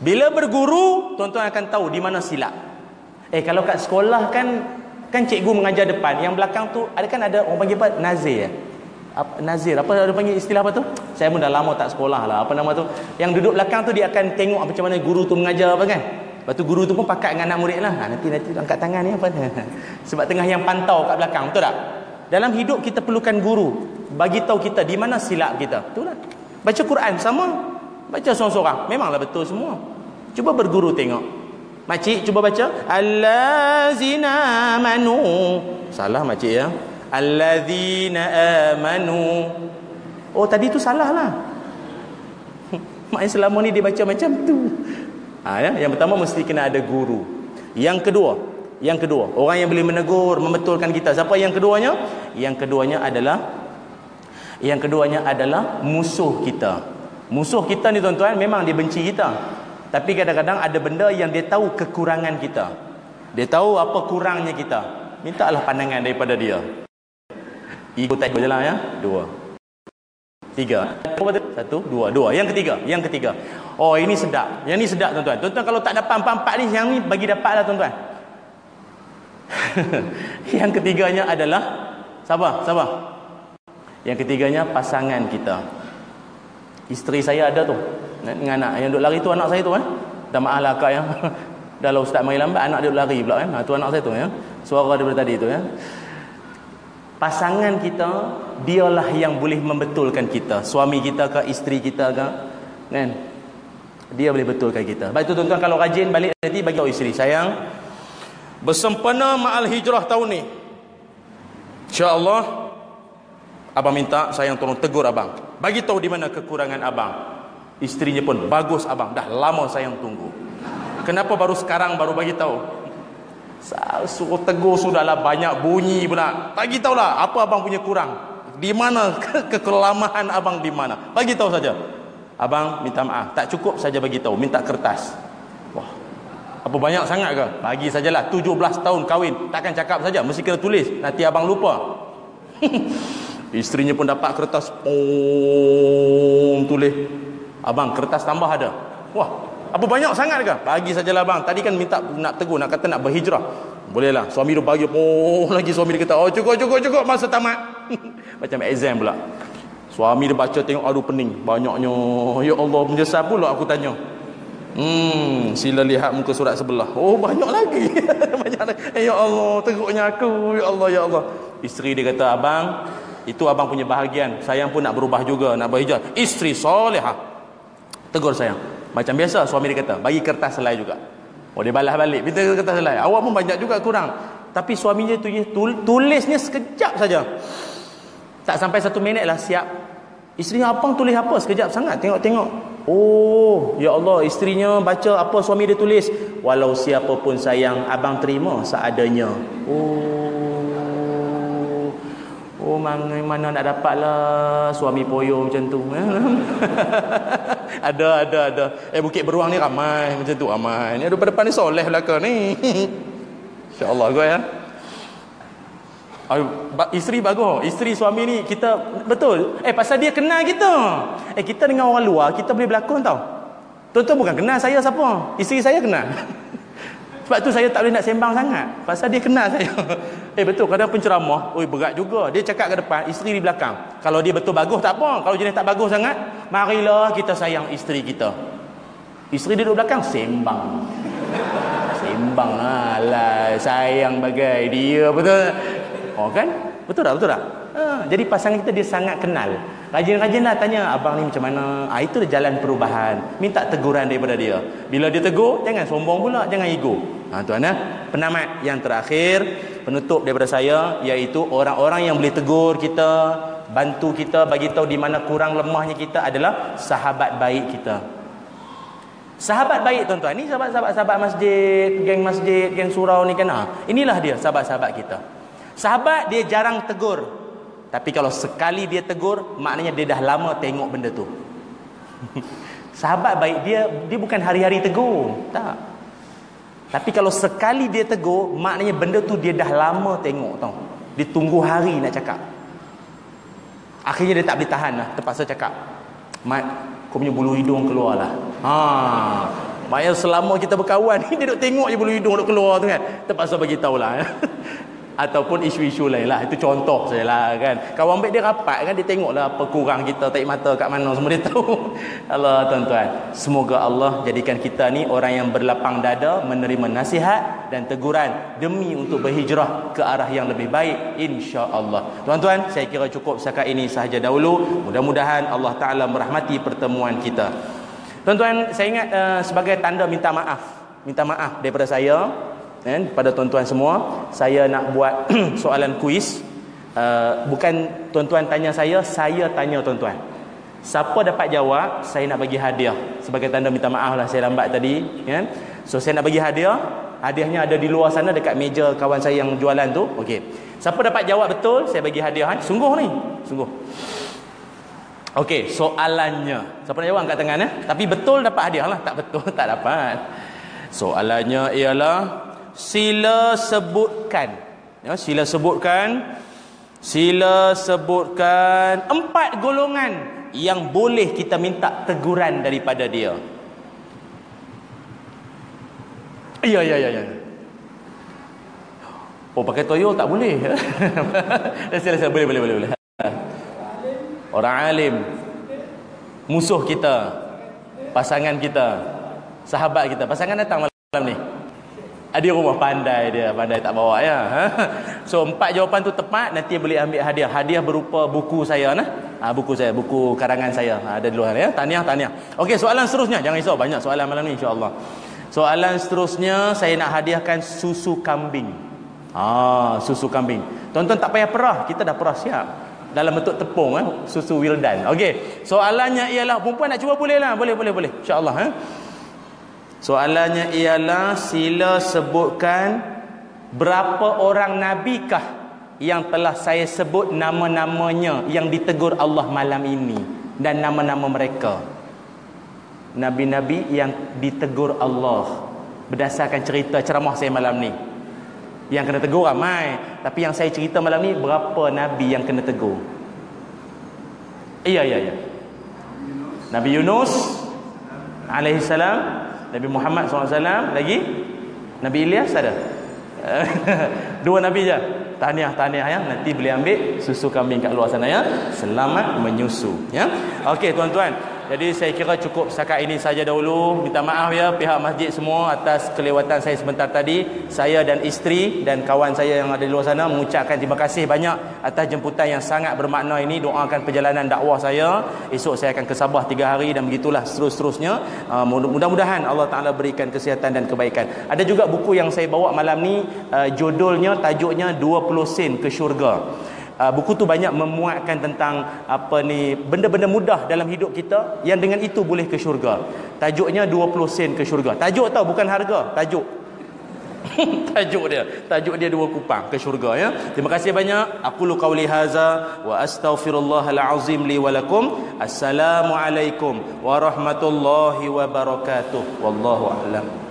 Bila berguru, tuan-tuan akan tahu di mana silap. Eh kalau kat sekolah kan kan cikgu mengajar depan, yang belakang tu ada kan ada orang panggil apa? Nazir. Eh? Apa, nazir. Apa ada panggil istilah apa tu? Saya pun dah lama tak sekolah lah. Apa nama tu? Yang duduk belakang tu dia akan tengok macam mana guru tu mengajar apa kan? Lepas tu guru tu pun pakat dengan anak murid lah. Ha, nanti nanti angkat tangan ni apa? Sebab tengah yang pantau kat belakang, betul tak? Dalam hidup kita perlukan guru bagi tahu kita di mana silap kita. Betul tak? Baca Quran sama. Baca seorang-seorang. Memanglah betul semua. Cuba berguru tengok. Makcik cuba baca. Allazina amanu. Salah makcik ya. Allazina amanu. Oh tadi tu salah lah. Maknanya selama ni dia baca macam tu. Ha, ya? Yang pertama mesti kena ada guru. Yang kedua. Yang kedua. Orang yang boleh menegur, membetulkan kita. Siapa yang keduanya? Yang keduanya adalah yang keduanya adalah musuh kita. Musuh kita ni tuan-tuan memang dia benci kita. Tapi kadang-kadang ada benda yang dia tahu kekurangan kita. Dia tahu apa kurangnya kita. Mintalah pandangan daripada dia. Ego tak je lah ya. Dua. Tiga. Satu, dua. Dua. Yang ketiga. Yang ketiga. Oh ini sedap. Yang ni sedap tuan-tuan. Tuan-tuan kalau tak dapat empat-empat ni, yang ni bagi dapat lah tuan-tuan. yang ketiganya adalah Sabar, sabar. Yang ketiganya pasangan kita. Isteri saya ada tu. Dengan anak yang duduk lari tu anak saya tu kan. Dah maaf lah kak ya. Dah lah ustaz main lambat anak dia duduk lari pula kan. Ha, tu anak saya tu ya. Suara daripada tadi tu ya. Pasangan kita dialah yang boleh membetulkan kita. Suami kita ke isteri kita ke. Kan? Dia boleh betulkan kita. Baik tu tuan-tuan kalau rajin balik nanti bagi tahu isteri. Sayang. Bersempena ma'al hijrah tahun ni. InsyaAllah. Abang minta saya yang tolong tegur abang. Bagi tahu di mana kekurangan abang. Isterinya pun bagus abang. Dah lama saya yang tunggu. Kenapa baru sekarang baru bagi tahu? Suruh tegur sudahlah banyak bunyi pula. Bagi tahulah apa abang punya kurang. Di mana ke kekelamahan abang di mana? Bagi tahu saja. Abang minta maaf. Tak cukup saja bagi tahu. Minta kertas. Wah. Apa banyak sangat ke? Bagi sajalah 17 tahun kahwin. Takkan cakap saja. Mesti kena tulis. Nanti abang lupa. Isterinya pun dapat kertas pom tulis. Abang kertas tambah ada. Wah, apa banyak sangat ke? Bagi sajalah bang. Tadi kan minta nak tegur nak kata nak berhijrah. Bolehlah. Suami dia bagi pom lagi suami dia kata, "Oh, cukup cukup cukup masa tamat." Macam exam pula. Suami dia baca tengok aduh pening banyaknya. Ya Allah, menyesal pula aku tanya. Hmm, sila lihat muka surat sebelah. Oh, banyak lagi. banyak lagi. Ya Allah, teruknya aku. Ya Allah, ya Allah. Isteri dia kata, "Abang, itu abang punya bahagian. Sayang pun nak berubah juga, nak berhijrah. Isteri solehah. Tegur sayang. Macam biasa suami dia kata, bagi kertas selai juga. Oh dia balas balik, minta kertas selai. Awak pun banyak juga kurang. Tapi suaminya tu tulisnya sekejap saja. Tak sampai satu minit lah siap. Isteri abang tulis apa sekejap sangat. Tengok-tengok. Oh, ya Allah, isterinya baca apa suami dia tulis. Walau siapa pun sayang, abang terima seadanya. Oh. Oh mana, mana nak dapat lah suami poyo macam tu. ada ada ada. Eh Bukit Beruang ni ramai macam tu ramai. Ni depan depan ni soleh belaka ni. Insya-Allah ya. Isteri bagus. Isteri suami ni kita betul. Eh pasal dia kenal kita. Eh kita dengan orang luar kita boleh berlakon tau. Tuan-tuan bukan kenal saya siapa. Isteri saya kenal. Sebab tu saya tak boleh nak sembang sangat. Pasal dia kenal saya. Eh betul kadang penceramah, oi berat juga. Dia cakap ke depan, isteri di belakang. Kalau dia betul bagus tak apa. Kalau jenis tak bagus sangat, marilah kita sayang isteri kita. Isteri dia duduk belakang sembang. Sembang lah, sayang bagai dia betul. Oh kan? Betul tak? Betul tak? Ha, jadi pasangan kita dia sangat kenal. Rajin-rajinlah tanya abang ni macam mana. Ah itu jalan perubahan. Minta teguran daripada dia. Bila dia tegur, jangan sombong pula, jangan ego. Ha tuan eh. Penamat yang terakhir, penutup daripada saya iaitu orang-orang yang boleh tegur kita, bantu kita, bagi tahu di mana kurang lemahnya kita adalah sahabat baik kita. Sahabat baik tuan-tuan. Ni sahabat-sahabat sahabat masjid, geng masjid, geng surau ni kan. Ha, inilah dia sahabat-sahabat kita. Sahabat dia jarang tegur, tapi kalau sekali dia tegur, maknanya dia dah lama tengok benda tu. Sahabat baik dia dia bukan hari-hari tegur, tak. Tapi kalau sekali dia tegur, maknanya benda tu dia dah lama tengok tau. Dia tunggu hari nak cakap. Akhirnya dia tak boleh tahan lah, terpaksa cakap. Mat, kau punya bulu hidung keluar lah. Ha. Maknanya selama kita berkawan, dia duk tengok je bulu hidung duk keluar tu kan. Terpaksa bagi tahulah. ataupun isu-isu lain lah. Itu contoh saya lah kan. Kawan baik dia rapat kan. Dia tengok lah apa kurang kita tarik mata kat mana semua dia tahu. Allah tuan-tuan. Semoga Allah jadikan kita ni orang yang berlapang dada menerima nasihat dan teguran demi untuk berhijrah ke arah yang lebih baik insya-Allah. Tuan-tuan saya kira cukup setakat ini sahaja dahulu. Mudah-mudahan Allah Taala merahmati pertemuan kita. Tuan-tuan saya ingat uh, sebagai tanda minta maaf. Minta maaf daripada saya kan pada tuan-tuan semua saya nak buat soalan kuis. Uh, bukan tuan-tuan tanya saya saya tanya tuan-tuan. Siapa dapat jawab saya nak bagi hadiah. Sebagai tanda minta maaf lah saya lambat tadi kan? So saya nak bagi hadiah. Hadiahnya ada di luar sana dekat meja kawan saya yang jualan tu. Okey siapa dapat jawab betul saya bagi hadiah. Kan sungguh ni. Sungguh. Okey soalannya. Siapa nak jawab angkat tangan eh? Tapi betul dapat hadiah lah. Tak betul tak dapat. Soalannya ialah sila sebutkan. Ya sila sebutkan. Sila sebutkan empat golongan yang boleh kita minta teguran daripada dia. Ya ya ya ya. Oh pakai toyo tak boleh sila sila boleh boleh boleh boleh. Orang alim. Musuh kita. Pasangan kita. Sahabat kita. Pasangan datang malam ni dia rumah pandai dia pandai tak bawa ya. Ha? so empat jawapan tu tepat nanti boleh ambil hadiah. Hadiah berupa buku saya nah. Ha, buku saya buku karangan saya. Ha, ada di luar ya. Tahniah tahniah. Okey soalan seterusnya. Jangan risau banyak soalan malam ni insyaallah. Soalan seterusnya saya nak hadiahkan susu kambing. Ah susu kambing. Tuan-tuan tak payah perah. Kita dah perah siap. Dalam bentuk tepung eh. Susu wildan. Okey soalannya ialah perempuan nak cuba boleh lah. Boleh boleh boleh. Insyaallah eh Soalannya ialah sila sebutkan berapa orang nabikah yang telah saya sebut nama-namanya yang ditegur Allah malam ini dan nama-nama mereka. Nabi-nabi yang ditegur Allah berdasarkan cerita ceramah saya malam ni. Yang kena tegur ramai, tapi yang saya cerita malam ni berapa nabi yang kena tegur? Iya, iya, iya. Nabi Yunus alaihi salam Nabi Muhammad SAW lagi? Nabi Ilyas ada? Dua Nabi je. Tahniah tahniah ya. Nanti boleh ambil susu kambing kat luar sana ya. Selamat menyusu ya. Okey tuan-tuan jadi saya kira cukup setakat ini saja dahulu. Minta maaf ya pihak masjid semua atas kelewatan saya sebentar tadi. Saya dan isteri dan kawan saya yang ada di luar sana mengucapkan terima kasih banyak atas jemputan yang sangat bermakna ini. Doakan perjalanan dakwah saya. Esok saya akan ke Sabah tiga hari dan begitulah seterus-terusnya. Uh, mudah-mudahan Allah Ta'ala berikan kesihatan dan kebaikan. Ada juga buku yang saya bawa malam ni. Uh, judulnya, tajuknya 20 sen ke syurga. Uh, buku tu banyak memuatkan tentang apa ni benda-benda mudah dalam hidup kita yang dengan itu boleh ke syurga. Tajuknya 20 sen ke syurga. Tajuk tau bukan harga, tajuk. tajuk dia. Tajuk dia dua kupang ke syurga ya. Terima kasih banyak. Aku lu qauli haza wa astaghfirullahal azim li wa lakum. Assalamualaikum warahmatullahi wabarakatuh. Wallahu a'lam.